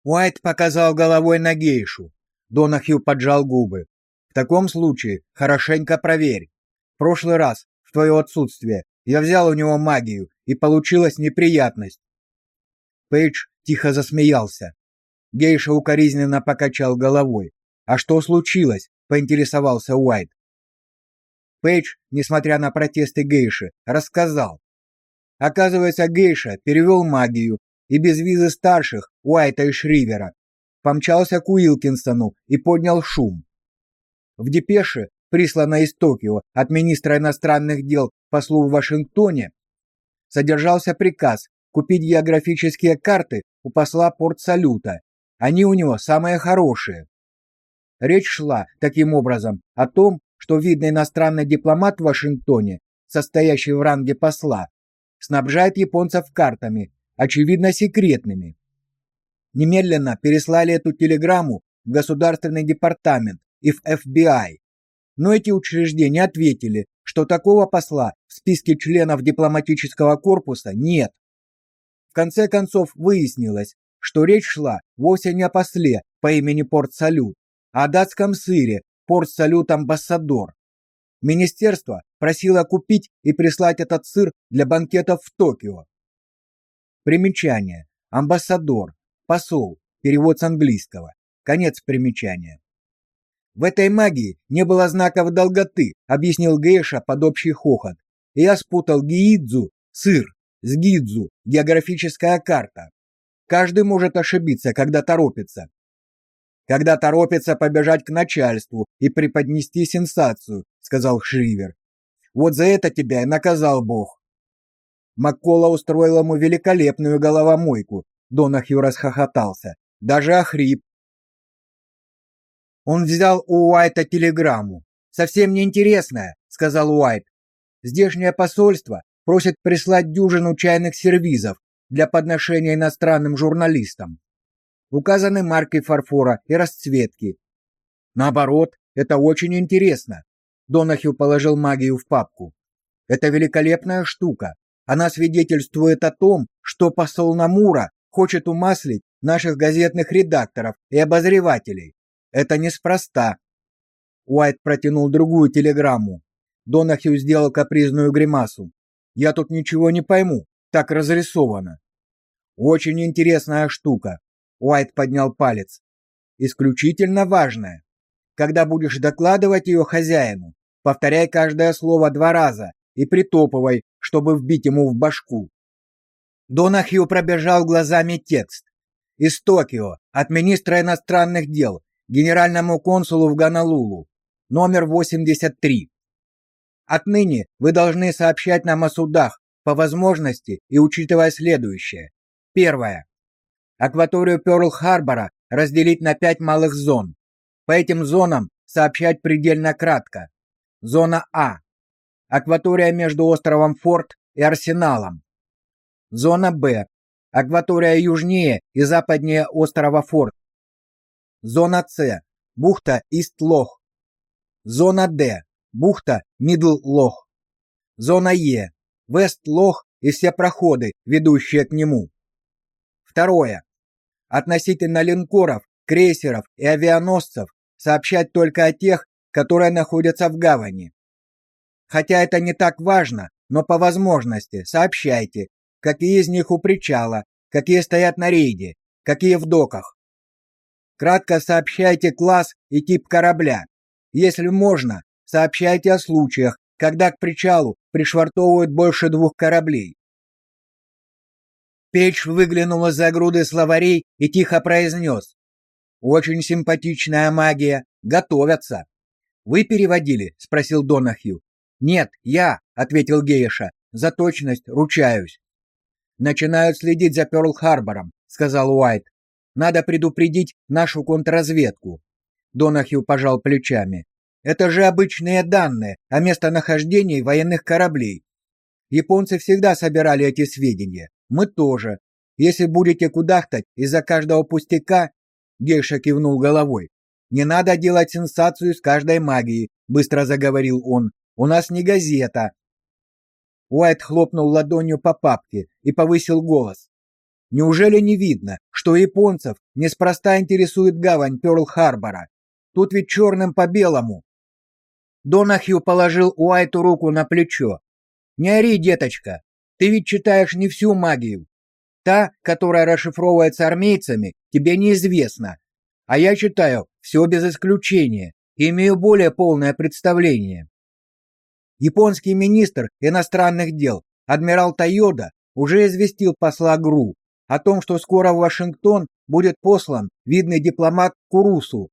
Уайт показал головой на гейшу. Донахью поджал губы. В таком случае хорошенько проверь. В прошлый раз, в твое отсутствие, я взял у него магию, и получилась неприятность. Пейдж тихо засмеялся. Гейша укоризненно покачал головой. А что случилось? поинтересовался Уайт. Пейдж, несмотря на протесты Гейши, рассказал, Оказывается, Гейша перевел магию и без визы старших Уайта и Шривера помчался к Уилкинсону и поднял шум. В депеше, присланной из Токио от министра иностранных дел послу в Вашингтоне, содержался приказ купить географические карты у посла Порт-Салюта. Они у него самые хорошие. Речь шла таким образом о том, что видный иностранный дипломат в Вашингтоне, состоящий в ранге посла, снабжает японцев картами, очевидно секретными. немедленно переслали эту телеграмму в Государственный департамент и в FBI. Но эти учреждения ответили, что такого посла в списке членов дипломатического корпуса нет. В конце концов выяснилось, что речь шла вовсе не о после по имени Порт-Салют, а о датском сыре Порт-Салют-Амбассадор. Министерство просило купить и прислать этот сыр для банкетов в Токио. Примечание. Амбассадор. Посол. Перевод с английского. Конец примечания. В этой магии не было знаков долготы, объяснил Гейша под общий хохот. Я спутал гиидзу, сыр, с гидзу, географическая карта. Каждый может ошибиться, когда торопится. Когда торопится побежать к начальству и преподнести сенсацию, сказал Шривер. Вот за это тебя и наказал Бог. Маккола устроил ему великолепную головомойку. Донахью расхохотался. Даже охрип. Он взял у Уайта телеграмму. «Совсем неинтересная», — сказал Уайт. «Здешнее посольство просит прислать дюжину чайных сервизов для подношения иностранным журналистам. Указаны марки фарфора и расцветки. Наоборот, это очень интересно. Донахью положил магию в папку. Это великолепная штука. Она свидетельствует о том, что посол Намура хочет умаслить наших газетных редакторов и обозревателей. Это неспроста. Уайт протянул другую телеграмму. Донахью сделал капризную гримасу. Я тут ничего не пойму, так разрисовано. Очень интересная штука. Уайт поднял палец. Исключительно важная. Когда будешь докладывать ее хозяину, повторяй каждое слово два раза и притопывай, чтобы вбить ему в башку. Донахью пробежал глазами текст. Из Токио, от министра иностранных дел, генеральному консулу в Гонолулу, номер 83. Отныне вы должны сообщать нам о судах, по возможности и учитывая следующее. Первое. Акваторию Пёрл-Харбора разделить на пять малых зон. По этим зонам сообщать предельно кратко. Зона А. Акватория между островом Форт и Арсеналом. Зона Б. Акватория южнее и западнее острова Форт. Зона С. Бухта Ист-Лох. Зона Д. Бухта Мидл-Лох. Зона Е. Вест-Лох и все проходы, ведущие к нему. Второе. Относительно линкоров, крейсеров и авианосцев сообщать только о тех, которые находятся в гавани. Хотя это не так важно, но по возможности сообщайте, какие из них у причала, какие стоят на рейде, какие в доках. Кратко сообщайте класс и тип корабля. Если можно, сообщайте о случаях, когда к причалу пришвартовывают больше двух кораблей. Печь выглянула за груды словарей и тихо произнес. «Очень симпатичная магия. Готовятся». «Вы переводили?» — спросил Донахью. «Нет, я», — ответил Гейша. «За точность ручаюсь». «Начинают следить за Пёрл-Харбором», — сказал Уайт. «Надо предупредить нашу контрразведку». Донахью пожал плечами. «Это же обычные данные о местонахождении военных кораблей. Японцы всегда собирали эти сведения. Мы тоже. Если будете кудахтать из-за каждого пустяка, Гейша кивнул головой. Не надо делать сенсацию с каждой магией, быстро заговорил он. У нас не газета. Уайт хлопнул ладонью по папке и повысил голос. Неужели не видно, что японцев неспроста интересует гавань Пёрл-Харбора? Тут ведь черным по белому. Донахью положил Уайту руку на плечо. Не ори, деточка. Ты ведь читаешь не всю магию. Та, которая расшифровывается армейцами, тебе неизвестна. А я читаю все без исключения и имею более полное представление. Японский министр иностранных дел адмирал Тойода уже известил посла ГРУ о том, что скоро в Вашингтон будет послан видный дипломат Курусу.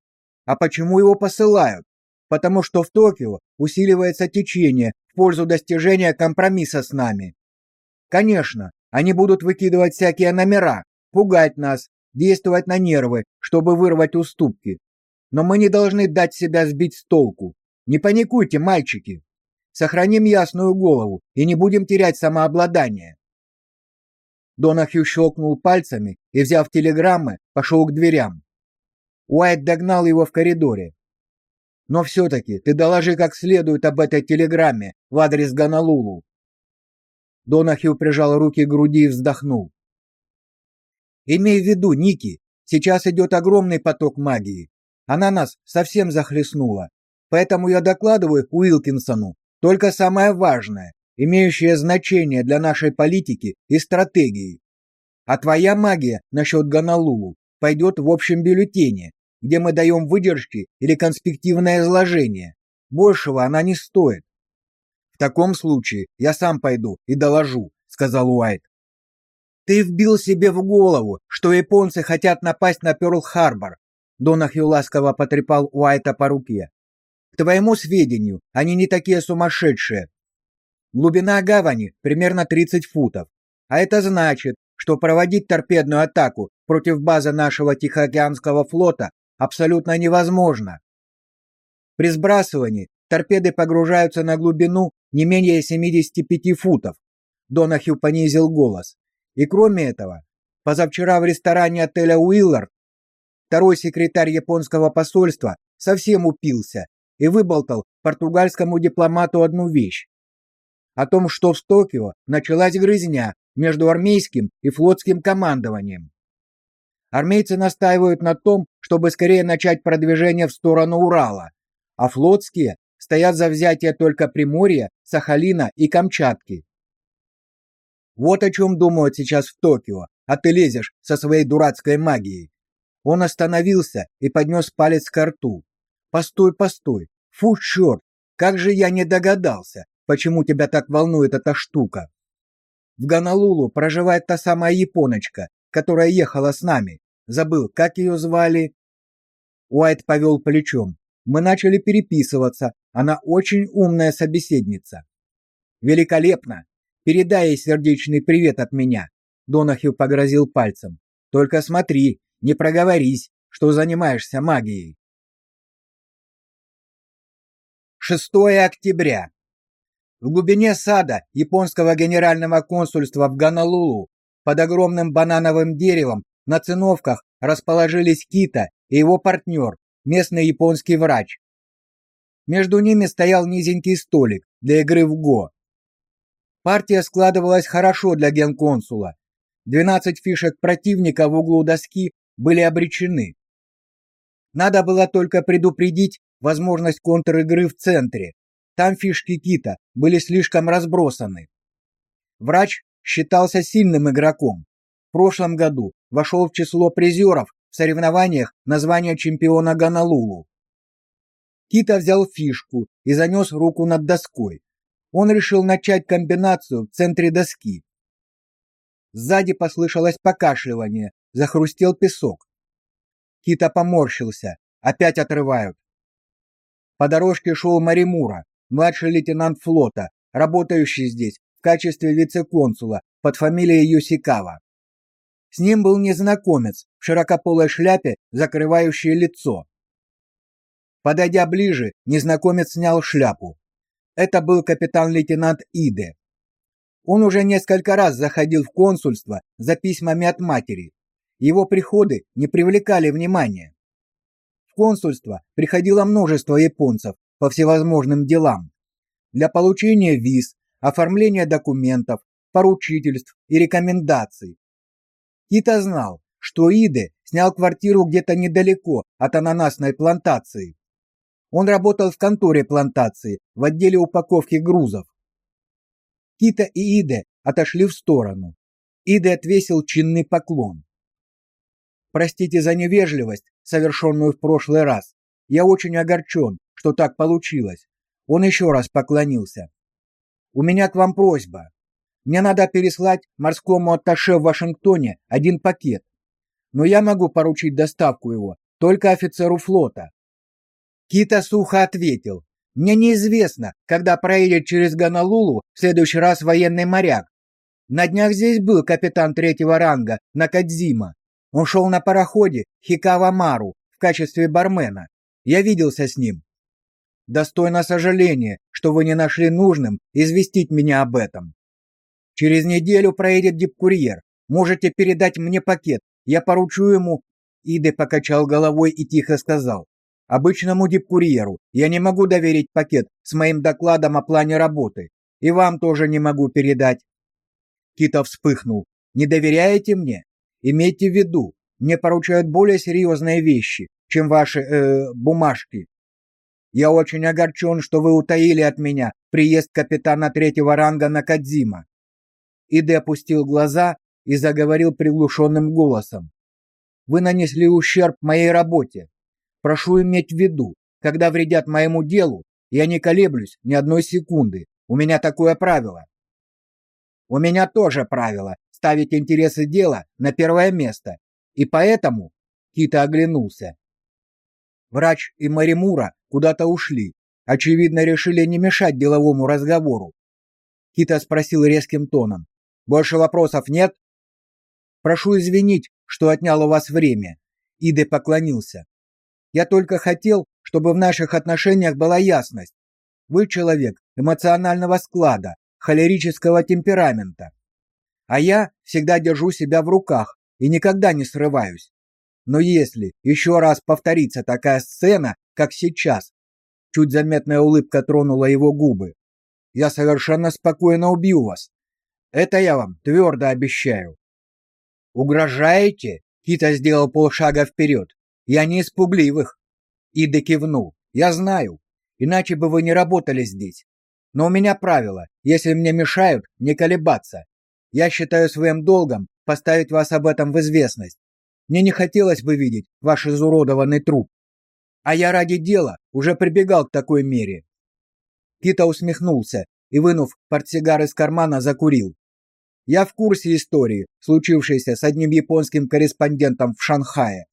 А почему его посылают? Потому что в Токио усиливается течение в пользу достижения компромисса с нами. Конечно, они будут выкидывать всякие номера, пугать нас, действовать на нервы, чтобы вырвать уступки. Но мы не должны дать себя сбить с толку. Не паникуйте, мальчики. Сохраним ясную голову и не будем терять самообладание. Донахью щелкнул пальцами, и, взяв телеграммы, пошел к дверям. Уайт догнал его в коридоре. Но все-таки ты доложи как следует об этой телеграмме в адрес Ганалулу. Донахью прижал руки к груди и вздохнул. Имей в виду, Ники, сейчас идет огромный поток магии. Она нас совсем захлестнула. Поэтому я докладываю Уилкинсону только самое важное, имеющее значение для нашей политики и стратегии. А твоя магия насчет Ганалулу пойдет в общем бюллетене, где мы даем выдержки или конспективное изложение. Большего она не стоит. В таком случае я сам пойду и доложу, сказал Уайт. Ты вбил себе в голову, что японцы хотят напасть на Пёрл-Харбор. Донахью ласково потрепал Уайта по руке. К твоему сведению, они не такие сумасшедшие. Глубина гавани примерно 30 футов. А это значит, что проводить торпедную атаку против базы нашего Тихоокеанского флота абсолютно невозможно. При сбрасывании торпеды погружаются на глубину не менее 75 футов. Донахью понизил голос. И кроме этого, позавчера в ресторане отеля Уиллард второй секретарь японского посольства совсем упился и выболтал португальскому дипломату одну вещь. О том, что в Токио началась грызня между армейским и флотским командованием. Армейцы настаивают на том, чтобы скорее начать продвижение в сторону Урала, а флотские стоят за взятие только Приморья, Сахалина и Камчатки. Вот о чем думают сейчас в Токио, а ты лезешь со своей дурацкой магией. Он остановился и поднес палец к рту. Постой, постой. Фу, черт, как же я не догадался, почему тебя так волнует эта штука. В Ганалулу проживает та самая японочка, которая ехала с нами. Забыл, как ее звали? Уайт повел плечом. Мы начали переписываться. Она очень умная собеседница. Великолепно. Передай ей сердечный привет от меня. Донахью погрозил пальцем. Только смотри, не проговорись, что занимаешься магией. 6 октября. В глубине сада японского генерального консульства в Гонолулу под огромным банановым деревом на циновках расположились Кита и его партнер, местный японский врач. Между ними стоял низенький столик для игры в го. Партия складывалась хорошо для генконсула. 12 фишек противника в углу доски были обречены. Надо было только предупредить возможность контр-игры в центре. Там фишки кита были слишком разбросаны. Врач считался сильным игроком. В прошлом году вошел в число призеров в соревнованиях на звание чемпиона Ганалулу. Кита взял фишку и занес руку над доской он решил начать комбинацию в центре доски. Сзади послышалось покашливание, захрустел песок. Кита поморщился, опять отрывают. По дорожке шел Маримура, младший лейтенант флота, работающий здесь в качестве вице-консула под фамилией Юсикава. С ним был незнакомец в широкополой шляпе, закрывающей лицо. Подойдя ближе, незнакомец снял шляпу. Это был капитан-лейтенант Иде. Он уже несколько раз заходил в консульство за письмами от матери. Его приходы не привлекали внимания. В консульство приходило множество японцев по всевозможным делам. Для получения виз, оформления документов, поручительств и рекомендаций. Кита знал, что Иде снял квартиру где-то недалеко от ананасной плантации. Он работал в конторе плантации, в отделе упаковки грузов. Кита и Иде отошли в сторону. Иде отвесил чинный поклон. Простите за невежливость, совершенную в прошлый раз. Я очень огорчен, что так получилось. Он еще раз поклонился. У меня к вам просьба. Мне надо переслать морскому атташе в Вашингтоне один пакет. Но я могу поручить доставку его только офицеру флота. Кита сухо ответил: "Мне неизвестно, когда проедет через Гонолулу в следующий раз военный моряк. На днях здесь был капитан третьего ранга Накадзима. Он шел на пароходе Хикавамару в качестве бармена. Я виделся с ним. Достойно сожаления, что вы не нашли нужным известить меня об этом. Через неделю проедет дипкурьер. Можете передать мне пакет Я поручу ему Иде покачал головой и тихо сказал: "Обычному дипкурьеру я не могу доверить пакет с моим докладом о плане работы, и вам тоже не могу передать". Китов вспыхнул. "Не доверяете мне? Имейте в виду, мне поручают более серьезные вещи, чем ваши э, бумажки. Я очень огорчен, что вы утаили от меня приезд капитана третьего ранга на Кадзима. Иде опустил глаза и заговорил приглушенным голосом. Вы нанесли ущерб моей работе. Прошу иметь в виду, когда вредят моему делу, я не колеблюсь ни одной секунды. У меня такое правило. У меня тоже правило ставить интересы дела на первое место. И поэтому Кита оглянулся. Врач и Маримура куда-то ушли. Очевидно, решили не мешать деловому разговору. Кита спросил резким тоном: "Больше вопросов нет?" "Прошу извинить, что отнял у вас время". Иде поклонился. "Я только хотел, чтобы в наших отношениях была ясность. Вы человек эмоционального склада, холерического темперамента. А я всегда держу себя в руках и никогда не срываюсь. Но если еще раз повторится такая сцена, как сейчас, чуть заметная улыбка тронула его губы. Я совершенно спокойно убью вас. Это я вам твердо обещаю. Угрожаете? Кита сделал полшага вперед. Я не испугливых. Ида кивнул. Я знаю. Иначе бы вы не работали здесь. Но у меня правило: если мне мешают, не колебаться. Я считаю своим долгом поставить вас об этом в известность. Мне не хотелось бы видеть ваш изуродованный труп. А я ради дела уже прибегал к такой мере. Кита усмехнулся и, вынув портсигар из кармана, закурил. Я в курсе истории, случившейся с одним японским корреспондентом в Шанхае.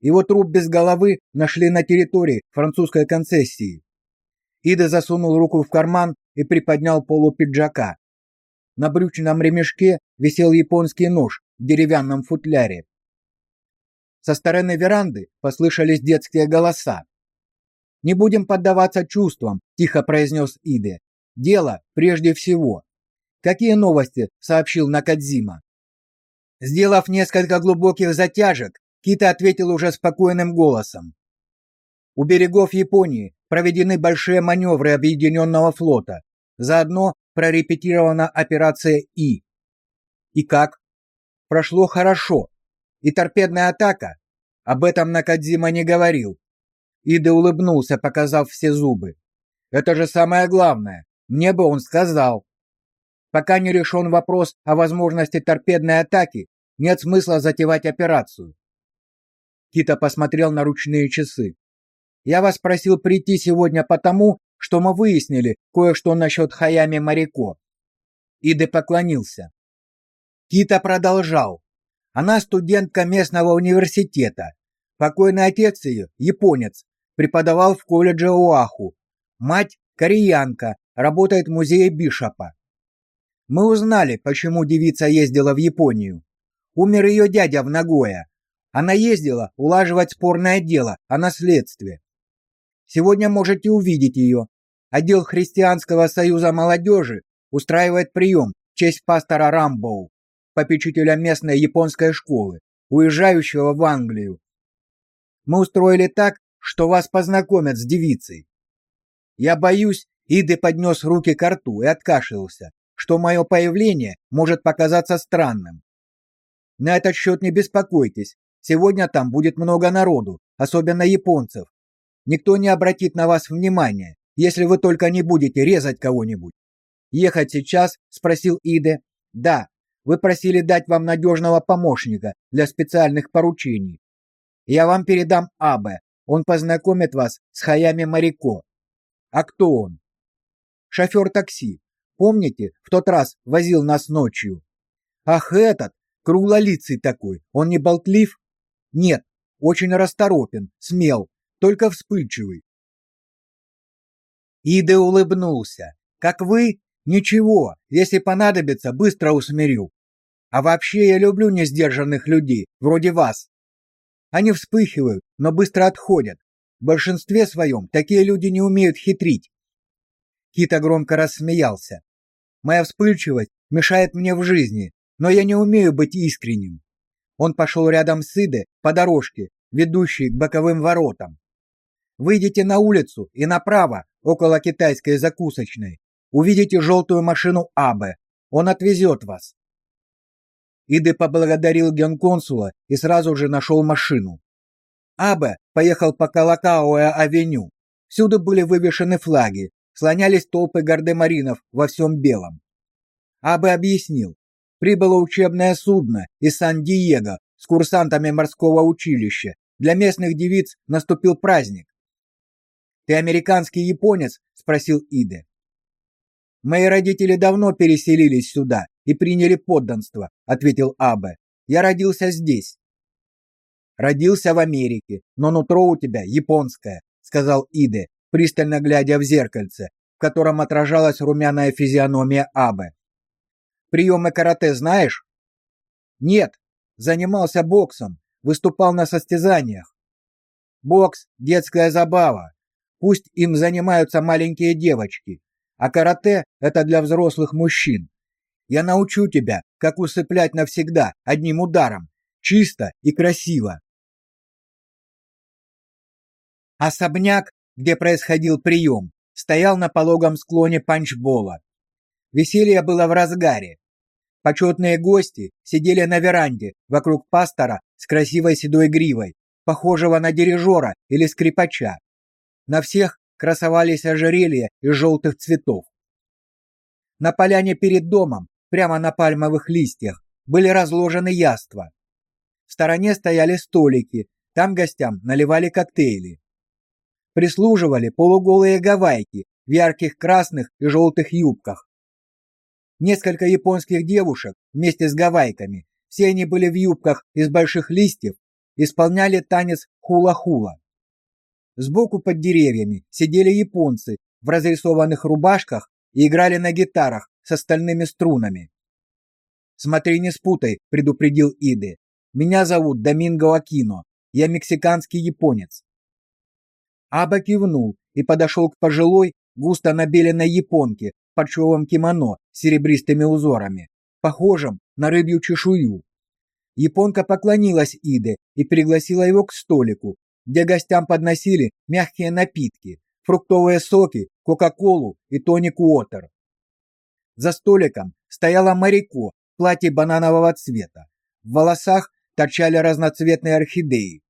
Его труп без головы нашли на территории французской концессии. Ида засунул руку в карман и приподнял полу пиджака. На брючном ремешке висел японский нож в деревянном футляре. Со стороны веранды послышались детские голоса. Не будем поддаваться чувствам, тихо произнес Иде. Дело прежде всего. Какие новости сообщил Накадзима? Сделав несколько глубоких затяжек, Кита ответил уже спокойным голосом. У берегов Японии проведены большие маневры объединенного флота. Заодно прорепетирована операция И. И как? Прошло хорошо, и торпедная атака? Об этом Накадзима не говорил. Ида улыбнулся, показав все зубы. Это же самое главное. Мне бы он сказал. Пока не решен вопрос о возможности торпедной атаки, нет смысла затевать операцию. Кита посмотрел на ручные часы. Я вас просил прийти сегодня потому, что мы выяснили кое-что насчет Хаями Марико. Ида поклонился. Кита продолжал. Она студентка местного университета. Покойный отец ее, японец, преподавал в колледже Оаху. Мать кореянка, работает в музее Бишопа. Мы узнали, почему девица ездила в Японию. Умер ее дядя в Нагое. Она ездила улаживать спорное дело о наследстве. Сегодня можете увидеть ее. Отдел Христианского союза молодежи устраивает прием в честь пастора Рамбоу попечителя местной японской школы, уезжающего в Англию. Мы устроили так, что вас познакомят с девицей. Я боюсь, Иды поднес руки к рту и откашлялся, что мое появление может показаться странным. На этот счет не беспокойтесь. Сегодня там будет много народу, особенно японцев. Никто не обратит на вас внимания, если вы только не будете резать кого-нибудь. Ехать сейчас? спросил Иде. Да, вы просили дать вам надежного помощника для специальных поручений. Я вам передам Абе. Он познакомит вас с Хаями Марико. А кто он? Шофер такси. Помните, в тот раз возил нас ночью? Ах, этот, круглолицый такой. Он не болтлив? Нет, очень расторопен, смел, только вспыльчивый. Иде улыбнулся. Как вы, Ничего, если понадобится, быстро усмирю. А вообще я люблю несдержанных людей, вроде вас. Они вспыхивают, но быстро отходят. В большинстве своем такие люди не умеют хитрить. Кита громко рассмеялся. Моя вспыльчивость мешает мне в жизни, но я не умею быть искренним. Он пошел рядом с Иде по дорожке, ведущей к боковым воротам. Выйдите на улицу и направо, около китайской закусочной. Увидите желтую машину Абе. Он отвезет вас. Иде поблагодарил генконсула и сразу же нашел машину. Абе поехал по Калакаоэ-авеню. Всюду были вывешены флаги, слонялись толпы гардемаринов во всем белом. Абе объяснил. Прибыло учебное судно из Сан-Диего с курсантами морского училища. Для местных девиц наступил праздник. Ты американский японец? спросил Иде. Мои родители давно переселились сюда и приняли подданство, ответил Абе. Я родился здесь. Родился в Америке, но нутро у тебя японское, сказал Иде, пристально глядя в зеркальце, в котором отражалась румяная физиономия Абе. Приемы карате знаешь? Нет, занимался боксом, выступал на состязаниях. Бокс детская забава. Пусть им занимаются маленькие девочки, а карате это для взрослых мужчин. Я научу тебя, как усыплять навсегда одним ударом, чисто и красиво. Особняк, где происходил прием, стоял на пологом склоне панчбола. Веселье было в разгаре. Почетные гости сидели на веранде вокруг пастора с красивой седой гривой, похожего на дирижера или скрипача. На всех красовались ожерелья из желтых цветов. На поляне перед домом, прямо на пальмовых листьях, были разложены яства. В стороне стояли столики, там гостям наливали коктейли. Прислуживали полуголые гавайки в ярких красных и желтых юбках. Несколько японских девушек вместе с гавайками, все они были в юбках из больших листьев, исполняли танец хула-хула. Сбоку под деревьями сидели японцы в разрисованных рубашках и играли на гитарах с остальными струнами. «Смотри, не спутай», — предупредил Иды. «Меня зовут Доминго Акино. Я мексиканский японец». Аба кивнул и подошел к пожилой, густо набеленной японке в парчевом кимоно с серебристыми узорами, похожим на рыбью чешую. Японка поклонилась Иде и пригласила его к столику, где гостям подносили мягкие напитки, фруктовые соки, кока-колу и тоник уотер. За столиком стояла Марико в платье бананового цвета. В волосах торчали разноцветные орхидеи.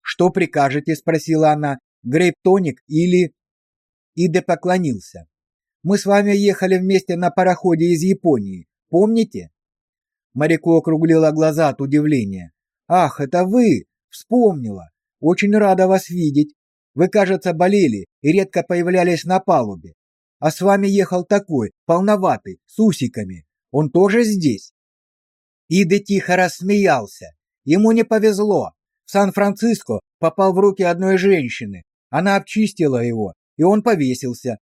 «Что прикажете?» – спросила она. «Грейп-тоник или...» Иде поклонился. «Мы с вами ехали вместе на пароходе из Японии. Помните?» Марико округлила глаза от удивления. «Ах, это вы! Вспомнила! Очень рада вас видеть. Вы, кажется, болели и редко появлялись на палубе. А с вами ехал такой, полноватый, с усиками. Он тоже здесь?» Ида тихо рассмеялся. Ему не повезло. В Сан-Франциско попал в руки одной женщины. Она обчистила его, и он повесился.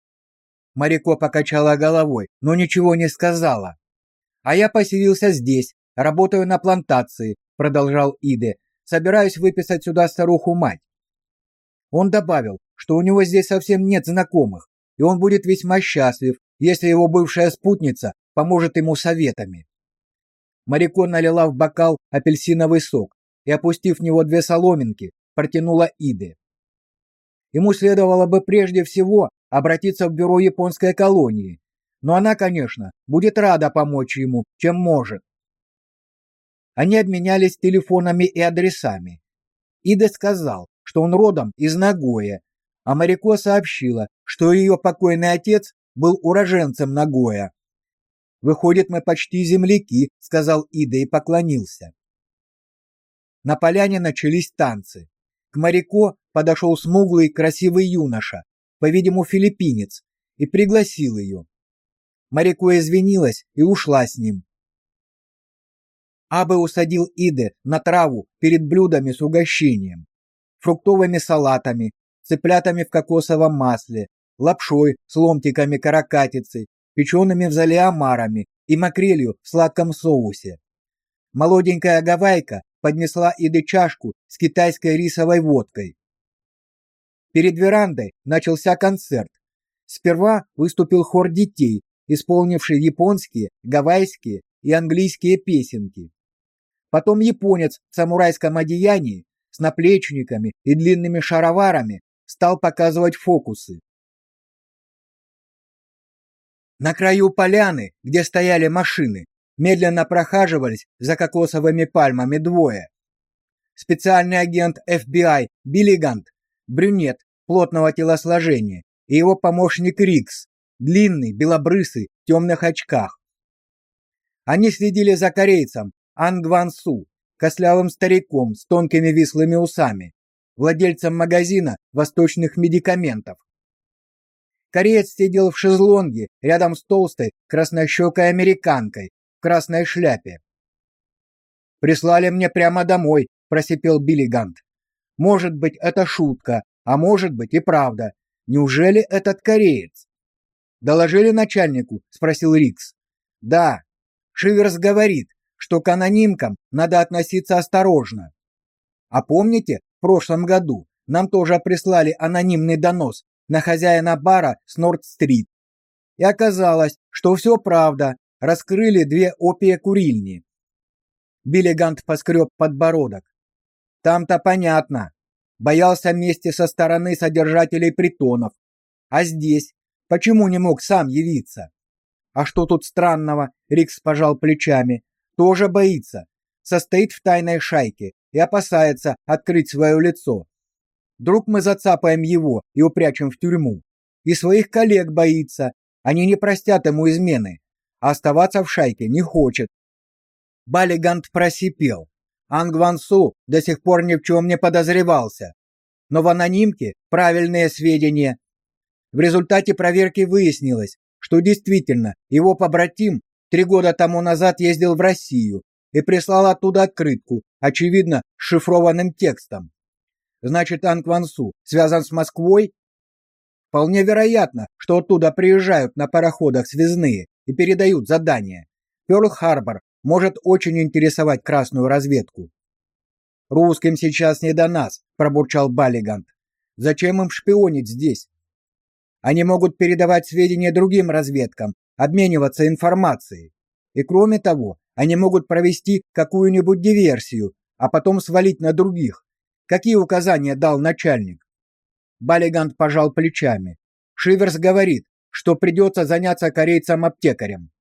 Марико покачала головой, но ничего не сказала. «А я поселился здесь, работаю на плантации», — продолжал Иде, собираюсь выписать сюда старуху-мать. Он добавил, что у него здесь совсем нет знакомых, и он будет весьма счастлив, если его бывшая спутница поможет ему советами. Марико налила в бокал апельсиновый сок и, опустив в него две соломинки, протянула Иде. Ему следовало бы прежде всего обратиться в бюро японской колонии, но она, конечно, будет рада помочь ему, чем может. Они обменялись телефонами и адресами. Ида сказал, что он родом из Нагоя, а Марико сообщила, что ее покойный отец был уроженцем Нагоя. Выходит, мы почти земляки, сказал Ида и поклонился. На поляне начались танцы. К Марико подошел смуглый, красивый юноша, по-видимому, филиппинец, и пригласил ее. Марико извинилась и ушла с ним. Абе усадил Иде на траву перед блюдами с угощением, фруктовыми салатами, цыплятами в кокосовом масле, лапшой с ломтиками каракатицы, печеными в зале омарами и макрелью в сладком соусе. Молоденькая гавайка поднесла Иде чашку с китайской рисовой водкой. Перед верандой начался концерт. Сперва выступил хор детей, исполнивший японские, гавайские и английские песенки. Потом японец в самурайском одеянии с наплечниками и длинными шароварами стал показывать фокусы. На краю поляны, где стояли машины, медленно прохаживались за кокосовыми пальмами двое. Специальный агент FBI Биллигант, брюнет плотного телосложения, и его помощник Рикс, длинный, белобрысый, в темных очках. Они следили за корейцем Ангвансу, кослявым стариком с тонкими вислыми усами, владельцем магазина восточных медикаментов. Кореец сидел в шезлонге рядом с толстой краснощекой американкой в красной шляпе. «Прислали мне прямо домой», – просипел Биллигант. «Может быть, это шутка, а может быть и правда. Неужели этот кореец?» «Доложили начальнику?» – спросил Рикс. «Да». Шиверс говорит, что к анонимкам надо относиться осторожно. А помните, в прошлом году нам тоже прислали анонимный донос на хозяина бара с Норд-стрит. И оказалось, что все правда, раскрыли две опия-курильни. Биллигант поскреб подбородок. Там-то понятно. Боялся мести со стороны содержателей притонов. А здесь почему не мог сам явиться? А что тут странного? Рикс пожал плечами. Тоже боится. Состоит в тайной шайке и опасается открыть свое лицо. Вдруг мы зацапаем его и упрячем в тюрьму. И своих коллег боится. Они не простят ему измены. А оставаться в шайке не хочет. Балигант просипел. Ангвансу до сих пор ни в чем не подозревался. Но в анонимке правильные сведения. В результате проверки выяснилось, что действительно его побратим три года тому назад ездил в Россию и прислал оттуда открытку, очевидно, с шифрованным текстом. Значит, Анквансу связан с Москвой? Вполне вероятно, что оттуда приезжают на пароходах связные и передают задания. Пёрл-Харбор может очень интересовать красную разведку. Русским сейчас не до нас, пробурчал Балигант. Зачем им шпионить здесь? Они могут передавать сведения другим разведкам, обмениваться информацией. И кроме того, они могут провести какую-нибудь диверсию, а потом свалить на других. Какие указания дал начальник? Балигант пожал плечами. Шиверс говорит, что придется заняться корейцем-аптекарем.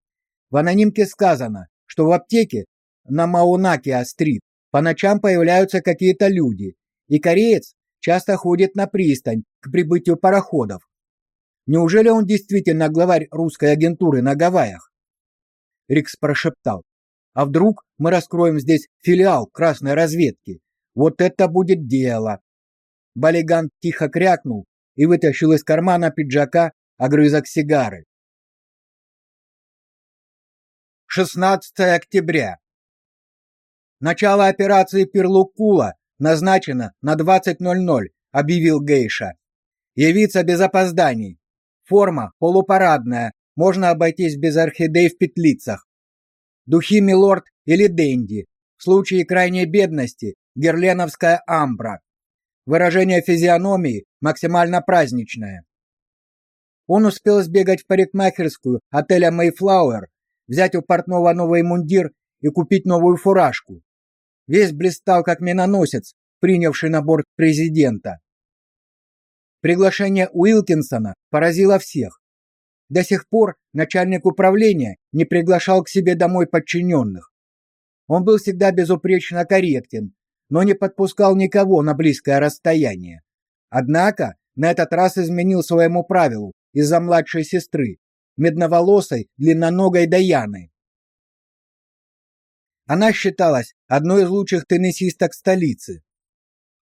В анонимке сказано, что в аптеке на Маунакиа-стрит по ночам появляются какие-то люди, и кореец часто ходит на пристань к прибытию пароходов. Неужели он действительно главарь русской агентуры на Гавайях? Рикс прошептал: "А вдруг мы раскроем здесь филиал красной разведки? Вот это будет дело. Балиган тихо крякнул и вытащил из кармана пиджака огрызок сигары. 16 октября. Начало операции Перлукула назначено на 20:00, объявил Гейша. Явиться без опозданий. Форма полупарадная, можно обойтись без орхидей в петлицах. Духи милорд или денди. В случае крайней бедности герленовская амбра. Выражение физиономии максимально праздничное. Он успел сбегать в парикмахерскую отеля Mayflower, взять у портного новый мундир и купить новую фуражку. Весь блистал как миноносец, принявший на борт президента. Приглашение Уилкинсона поразило всех. До сих пор начальник управления не приглашал к себе домой подчиненных. Он был всегда безупречно корректен, но не подпускал никого на близкое расстояние. Однако на этот раз изменил своему правилу из-за младшей сестры, медноволосой, длинноногой Даяны. Она считалась одной из лучших теннисисток столицы.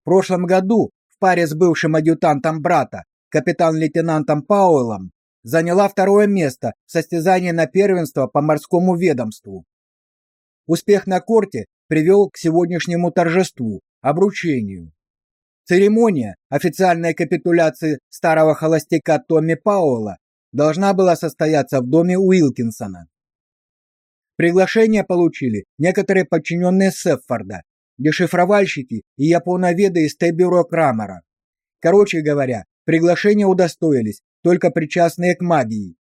В прошлом году в паре с бывшим адъютантом брата, капитан-лейтенантом Пауэллом, заняла второе место в состязании на первенство по морскому ведомству. Успех на корте привел к сегодняшнему торжеству, обручению. Церемония официальной капитуляции старого холостяка Томми Пауэлла должна была состояться в доме Уилкинсона. Приглашение получили некоторые подчиненные Сеффорда, дешифровальщики и японоведы из Т-бюро Крамера. Короче говоря, приглашения удостоились только причастные к магии.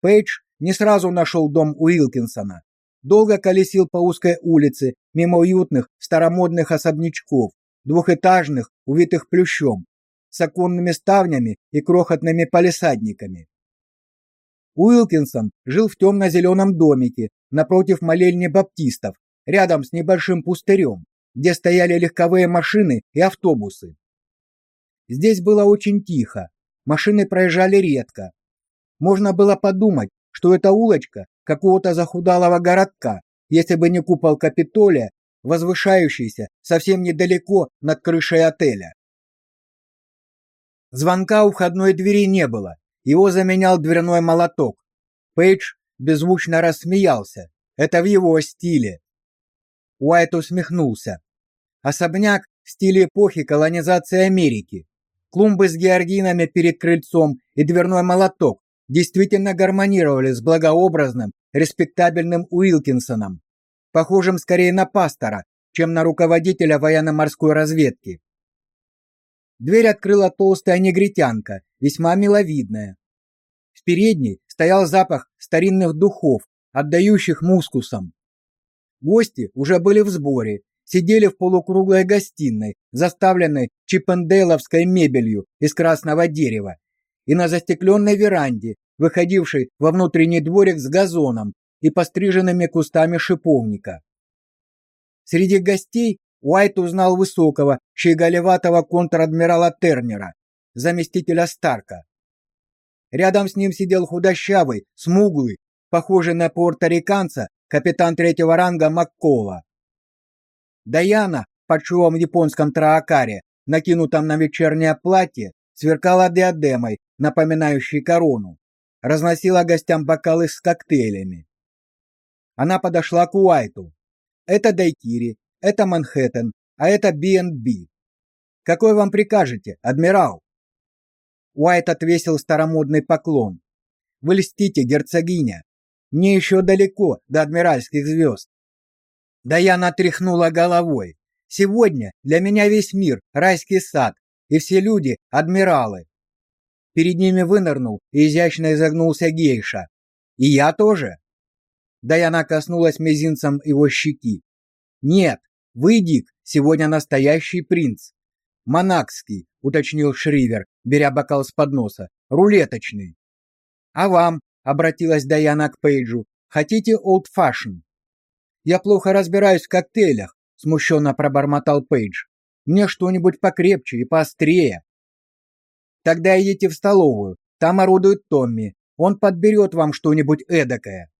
Пейдж не сразу нашел дом Уилкинсона, Долго колесил по узкой улице, мимо уютных старомодных особнячков, двухэтажных, увитых плющом, с оконными ставнями и крохотными палисадниками. Уилкинсон жил в темно-зеленом домике напротив молельни баптистов, рядом с небольшим пустырем, где стояли легковые машины и автобусы. Здесь было очень тихо, машины проезжали редко. Можно было подумать, что это улочка какого-то захудалого городка, если бы не купол Капитолия, возвышающийся совсем недалеко над крышей отеля. Звонка у входной двери не было, его заменял дверной молоток. Пейдж беззвучно рассмеялся. Это в его стиле. Уайт усмехнулся. Особняк в стиле эпохи колонизации Америки. Клумбы с георгинами перед крыльцом и дверной молоток действительно гармонировали с благообразным, респектабельным Уилкинсоном, похожим скорее на пастора, чем на руководителя военно-морской разведки. Дверь открыла толстая негритянка, весьма миловидная. В передней стоял запах старинных духов, отдающих мускусом. Гости уже были в сборе, сидели в полукруглой гостиной, заставленной чипендейловской мебелью из красного дерева, и на застекленной веранде, выходившей во внутренний дворик с газоном и постриженными кустами шиповника. Среди гостей Уайт узнал высокого, щеголеватого контр-адмирала Тернера, заместителя Старка. Рядом с ним сидел худощавый, смуглый, похожий на порториканца, капитан третьего ранга Маккола. Даяна, под шумом в японском траакаре, накинутом на вечернее платье, сверкала диадемой, напоминающей корону. Разносила гостям бокалы с коктейлями. Она подошла к Уайту. Это Дайкири, это Манхэттен, а это B&B. Какой вам прикажете, адмирал? Уайт отвесил старомодный поклон. Вы льстите, герцогиня. Мне еще далеко до адмиральских звезд. Да я натряхнула головой. Сегодня для меня весь мир райский сад, и все люди адмиралы. Перед ними вынырнул и изящно изогнулся гейша. И я тоже. Да я накоснулась мизинцем его щеки. Нет, вы, Дик, сегодня настоящий принц. Монакский, уточнил Шривер, беря бокал с подноса. Рулеточный. А вам, обратилась Даяна к Пейджу, хотите old fashion? Я плохо разбираюсь в коктейлях, смущенно пробормотал Пейдж. Мне что-нибудь покрепче и поострее. Тогда идите в столовую, там орудует Томми. Он подберет вам что-нибудь эдакое.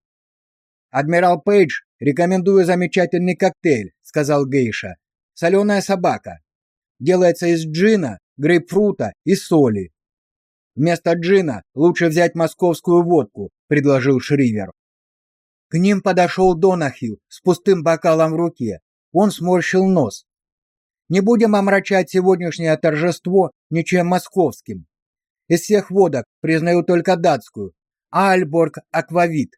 Адмирал Пейдж, рекомендую замечательный коктейль, сказал Гейша. Соленая собака. Делается из джина, грейпфрута и соли. Вместо джина лучше взять московскую водку, предложил Шривер. К ним подошел Донахью с пустым бокалом в руке. Он сморщил нос. Не будем омрачать сегодняшнее торжество ничем московским. Из всех водок признаю только датскую, Альборг Аквавит.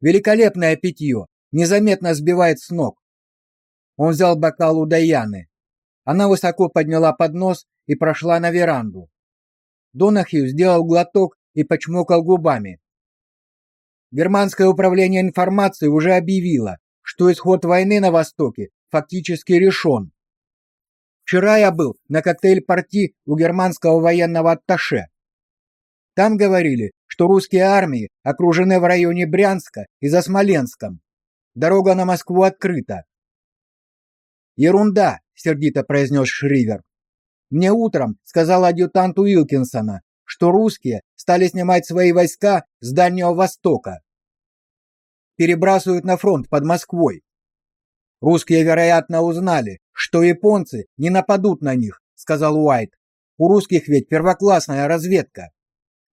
Великолепное питье, незаметно сбивает с ног. Он взял бокал у Даяны. Она высоко подняла поднос и прошла на веранду. Донахью сделал глоток и почмокал губами. Германское управление информацией уже объявило, что исход войны на Востоке фактически решен. Вчера я был на коктейль-парти у германского военного атташе. Там говорили, что русские армии окружены в районе Брянска и за Смоленском. Дорога на Москву открыта. Ерунда, сердито произнес Шривер. Мне утром сказал адъютант Уилкинсона, что русские стали снимать свои войска с Дальнего Востока. Перебрасывают на фронт под Москвой. Русские, вероятно, узнали, что японцы не нападут на них, сказал Уайт. У русских ведь первоклассная разведка.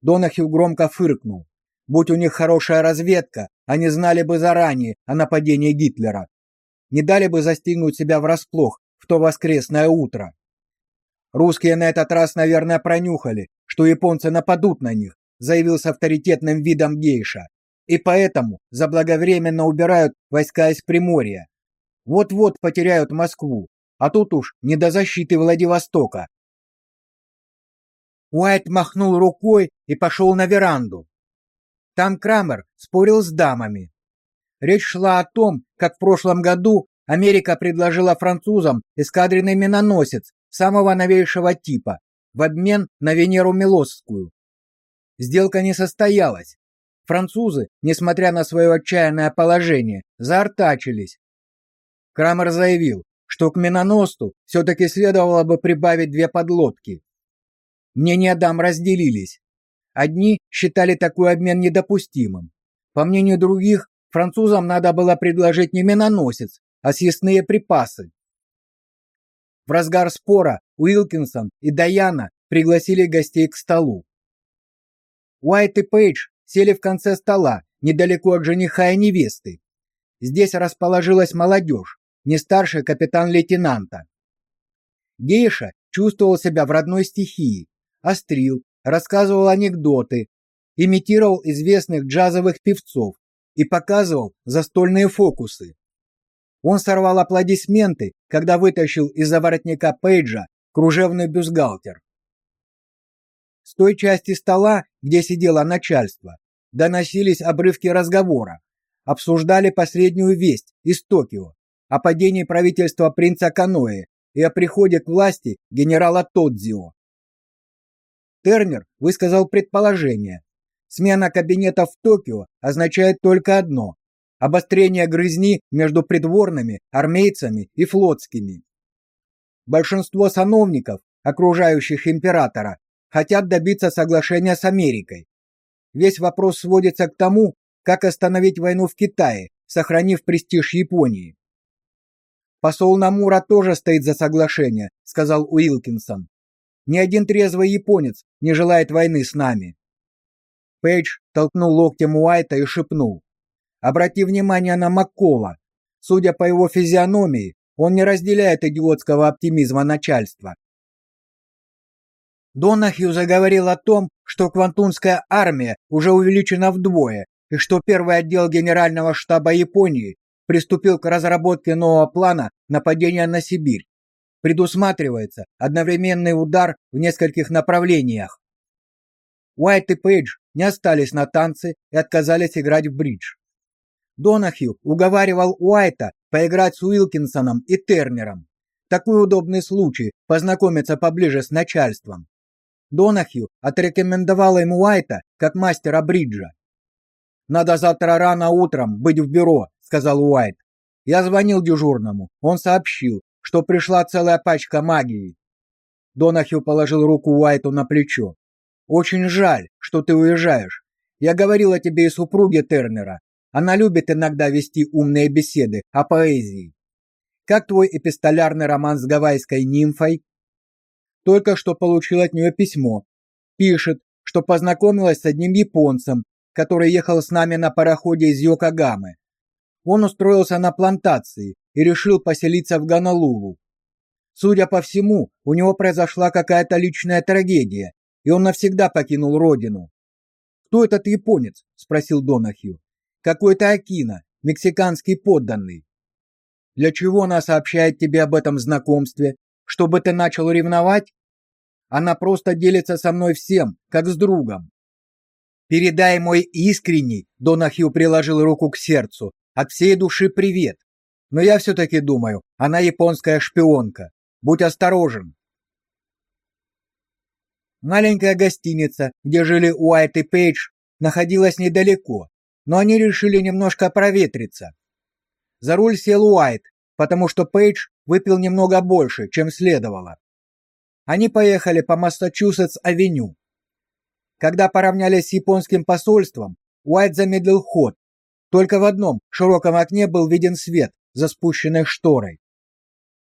Донахью громко фыркнул. Будь у них хорошая разведка, они знали бы заранее о нападении Гитлера. Не дали бы застигнуть себя врасплох в то воскресное утро. Русские на этот раз, наверное, пронюхали, что японцы нападут на них, заявил с авторитетным видом гейша. И поэтому заблаговременно убирают войска из Приморья. Вот-вот потеряют Москву, а тут уж не до защиты Владивостока. Уайт махнул рукой и пошел на веранду. Там Крамер спорил с дамами. Речь шла о том, как в прошлом году Америка предложила французам эскадренный миноносец самого новейшего типа в обмен на Венеру Милосскую. Сделка не состоялась. Французы, несмотря на свое отчаянное положение, заортачились. Крамер заявил, что к миноносцу все-таки следовало бы прибавить две подлодки. Мнения дам разделились. Одни считали такой обмен недопустимым. По мнению других, французам надо было предложить не миноносец, а съестные припасы. В разгар спора Уилкинсон и Даяна пригласили гостей к столу. Уайт и Пейдж сели в конце стола, недалеко от жениха и невесты. Здесь расположилась молодежь, не старше капитан-лейтенанта. Гейша чувствовал себя в родной стихии, острил, рассказывал анекдоты, имитировал известных джазовых певцов и показывал застольные фокусы. Он сорвал аплодисменты, когда вытащил из-за воротника Пейджа кружевный бюстгальтер. С той части стола, где сидело начальство, доносились обрывки разговора. Обсуждали последнюю весть из Токио о падении правительства принца Каноэ и о приходе к власти генерала Тодзио. Тернер высказал предположение. Смена кабинетов в Токио означает только одно обострение грызни между придворными, армейцами и флотскими. Большинство сановников, окружающих императора, хотят добиться соглашения с Америкой. Весь вопрос сводится к тому, как остановить войну в Китае, сохранив престиж Японии. Посол Намура тоже стоит за соглашение, сказал Уилкинсон. Ни один трезвый японец не желает войны с нами. Пейдж толкнул локтем Уайта и шепнул: "Обрати внимание на Маккола. Судя по его физиономии, он не разделяет идиотского оптимизма начальства. Донахью заговорил о том, что Квантунская армия уже увеличена вдвое и что первый отдел Генерального штаба Японии приступил к разработке нового плана нападения на Сибирь. Предусматривается одновременный удар в нескольких направлениях. Уайт и Пейдж не остались на танцы и отказались играть в бридж. Донахью уговаривал Уайта поиграть с Уилкинсоном и Тернером. Такой удобный случай познакомиться поближе с начальством. Донахью отрекомендовал ему Уайта как мастера бриджа. Надо завтра рано утром быть в бюро, сказал Уайт. Я звонил дежурному. Он сообщил, что пришла целая пачка магии. Донахью положил руку Уайту на плечо. Очень жаль, что ты уезжаешь. Я говорил о тебе и супруге Тернера. Она любит иногда вести умные беседы о поэзии. Как твой эпистолярный роман с гавайской нимфой? Только что получил от нее письмо. Пишет, что познакомилась с одним японцем, который ехал с нами на пароходе из Йокогамы. Он устроился на плантации и решил поселиться в Гонолулу. Судя по всему, у него произошла какая-то личная трагедия, и он навсегда покинул родину. Кто этот японец? спросил Донахью. Какой-то Акина, мексиканский подданный. Для чего она сообщает тебе об этом знакомстве? чтобы ты начал ревновать? Она просто делится со мной всем, как с другом. Передай мой искренний, Донахью приложил руку к сердцу, от всей души привет. Но я все таки думаю, она японская шпионка. Будь осторожен. Маленькая гостиница, где жили Уайт и Пейдж, находилась недалеко, но они решили немножко проветриться. За руль сел Уайт, потому что Пейдж выпил немного больше, чем следовало. Они поехали по Массачусетс-авеню. Когда поравнялись с японским посольством, Уайт замедлил ход. Только в одном широком окне был виден свет за спущенной шторой.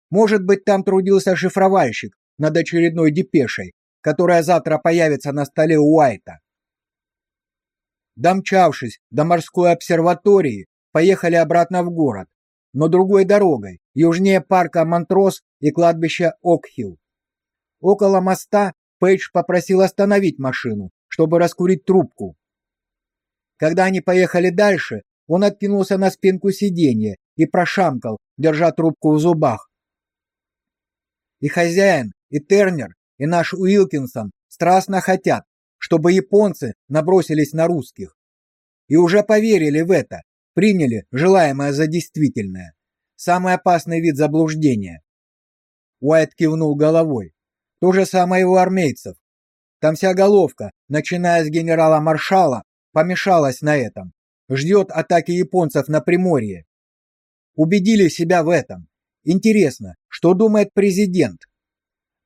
Может быть, там трудился шифровальщик над очередной депешей, которая завтра появится на столе Уайта. Домчавшись до морской обсерватории, поехали обратно в город, но другой дорогой, южнее парка Монтрос и кладбища Окхилл. Около моста Пейдж попросил остановить машину, чтобы раскурить трубку. Когда они поехали дальше, он откинулся на спинку сиденья и прошамкал, держа трубку в зубах. И хозяин, и Тернер, и наш Уилкинсон страстно хотят, чтобы японцы набросились на русских. И уже поверили в это, Приняли желаемое за действительное. Самый опасный вид заблуждения. Уайт кивнул головой. То же самое и у армейцев. Там вся головка, начиная с генерала-маршала, помешалась на этом. Ждет атаки японцев на Приморье. Убедили себя в этом. Интересно, что думает президент?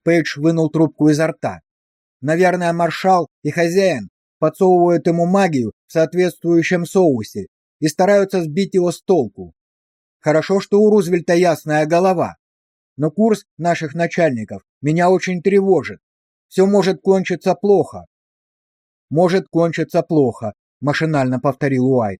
Пейдж вынул трубку изо рта. Наверное, маршал и хозяин подсовывают ему магию в соответствующем соусе и стараются сбить его с толку. Хорошо, что у Рузвельта ясная голова. Но курс наших начальников меня очень тревожит. Все может кончиться плохо. Может кончиться плохо, машинально повторил Уайт.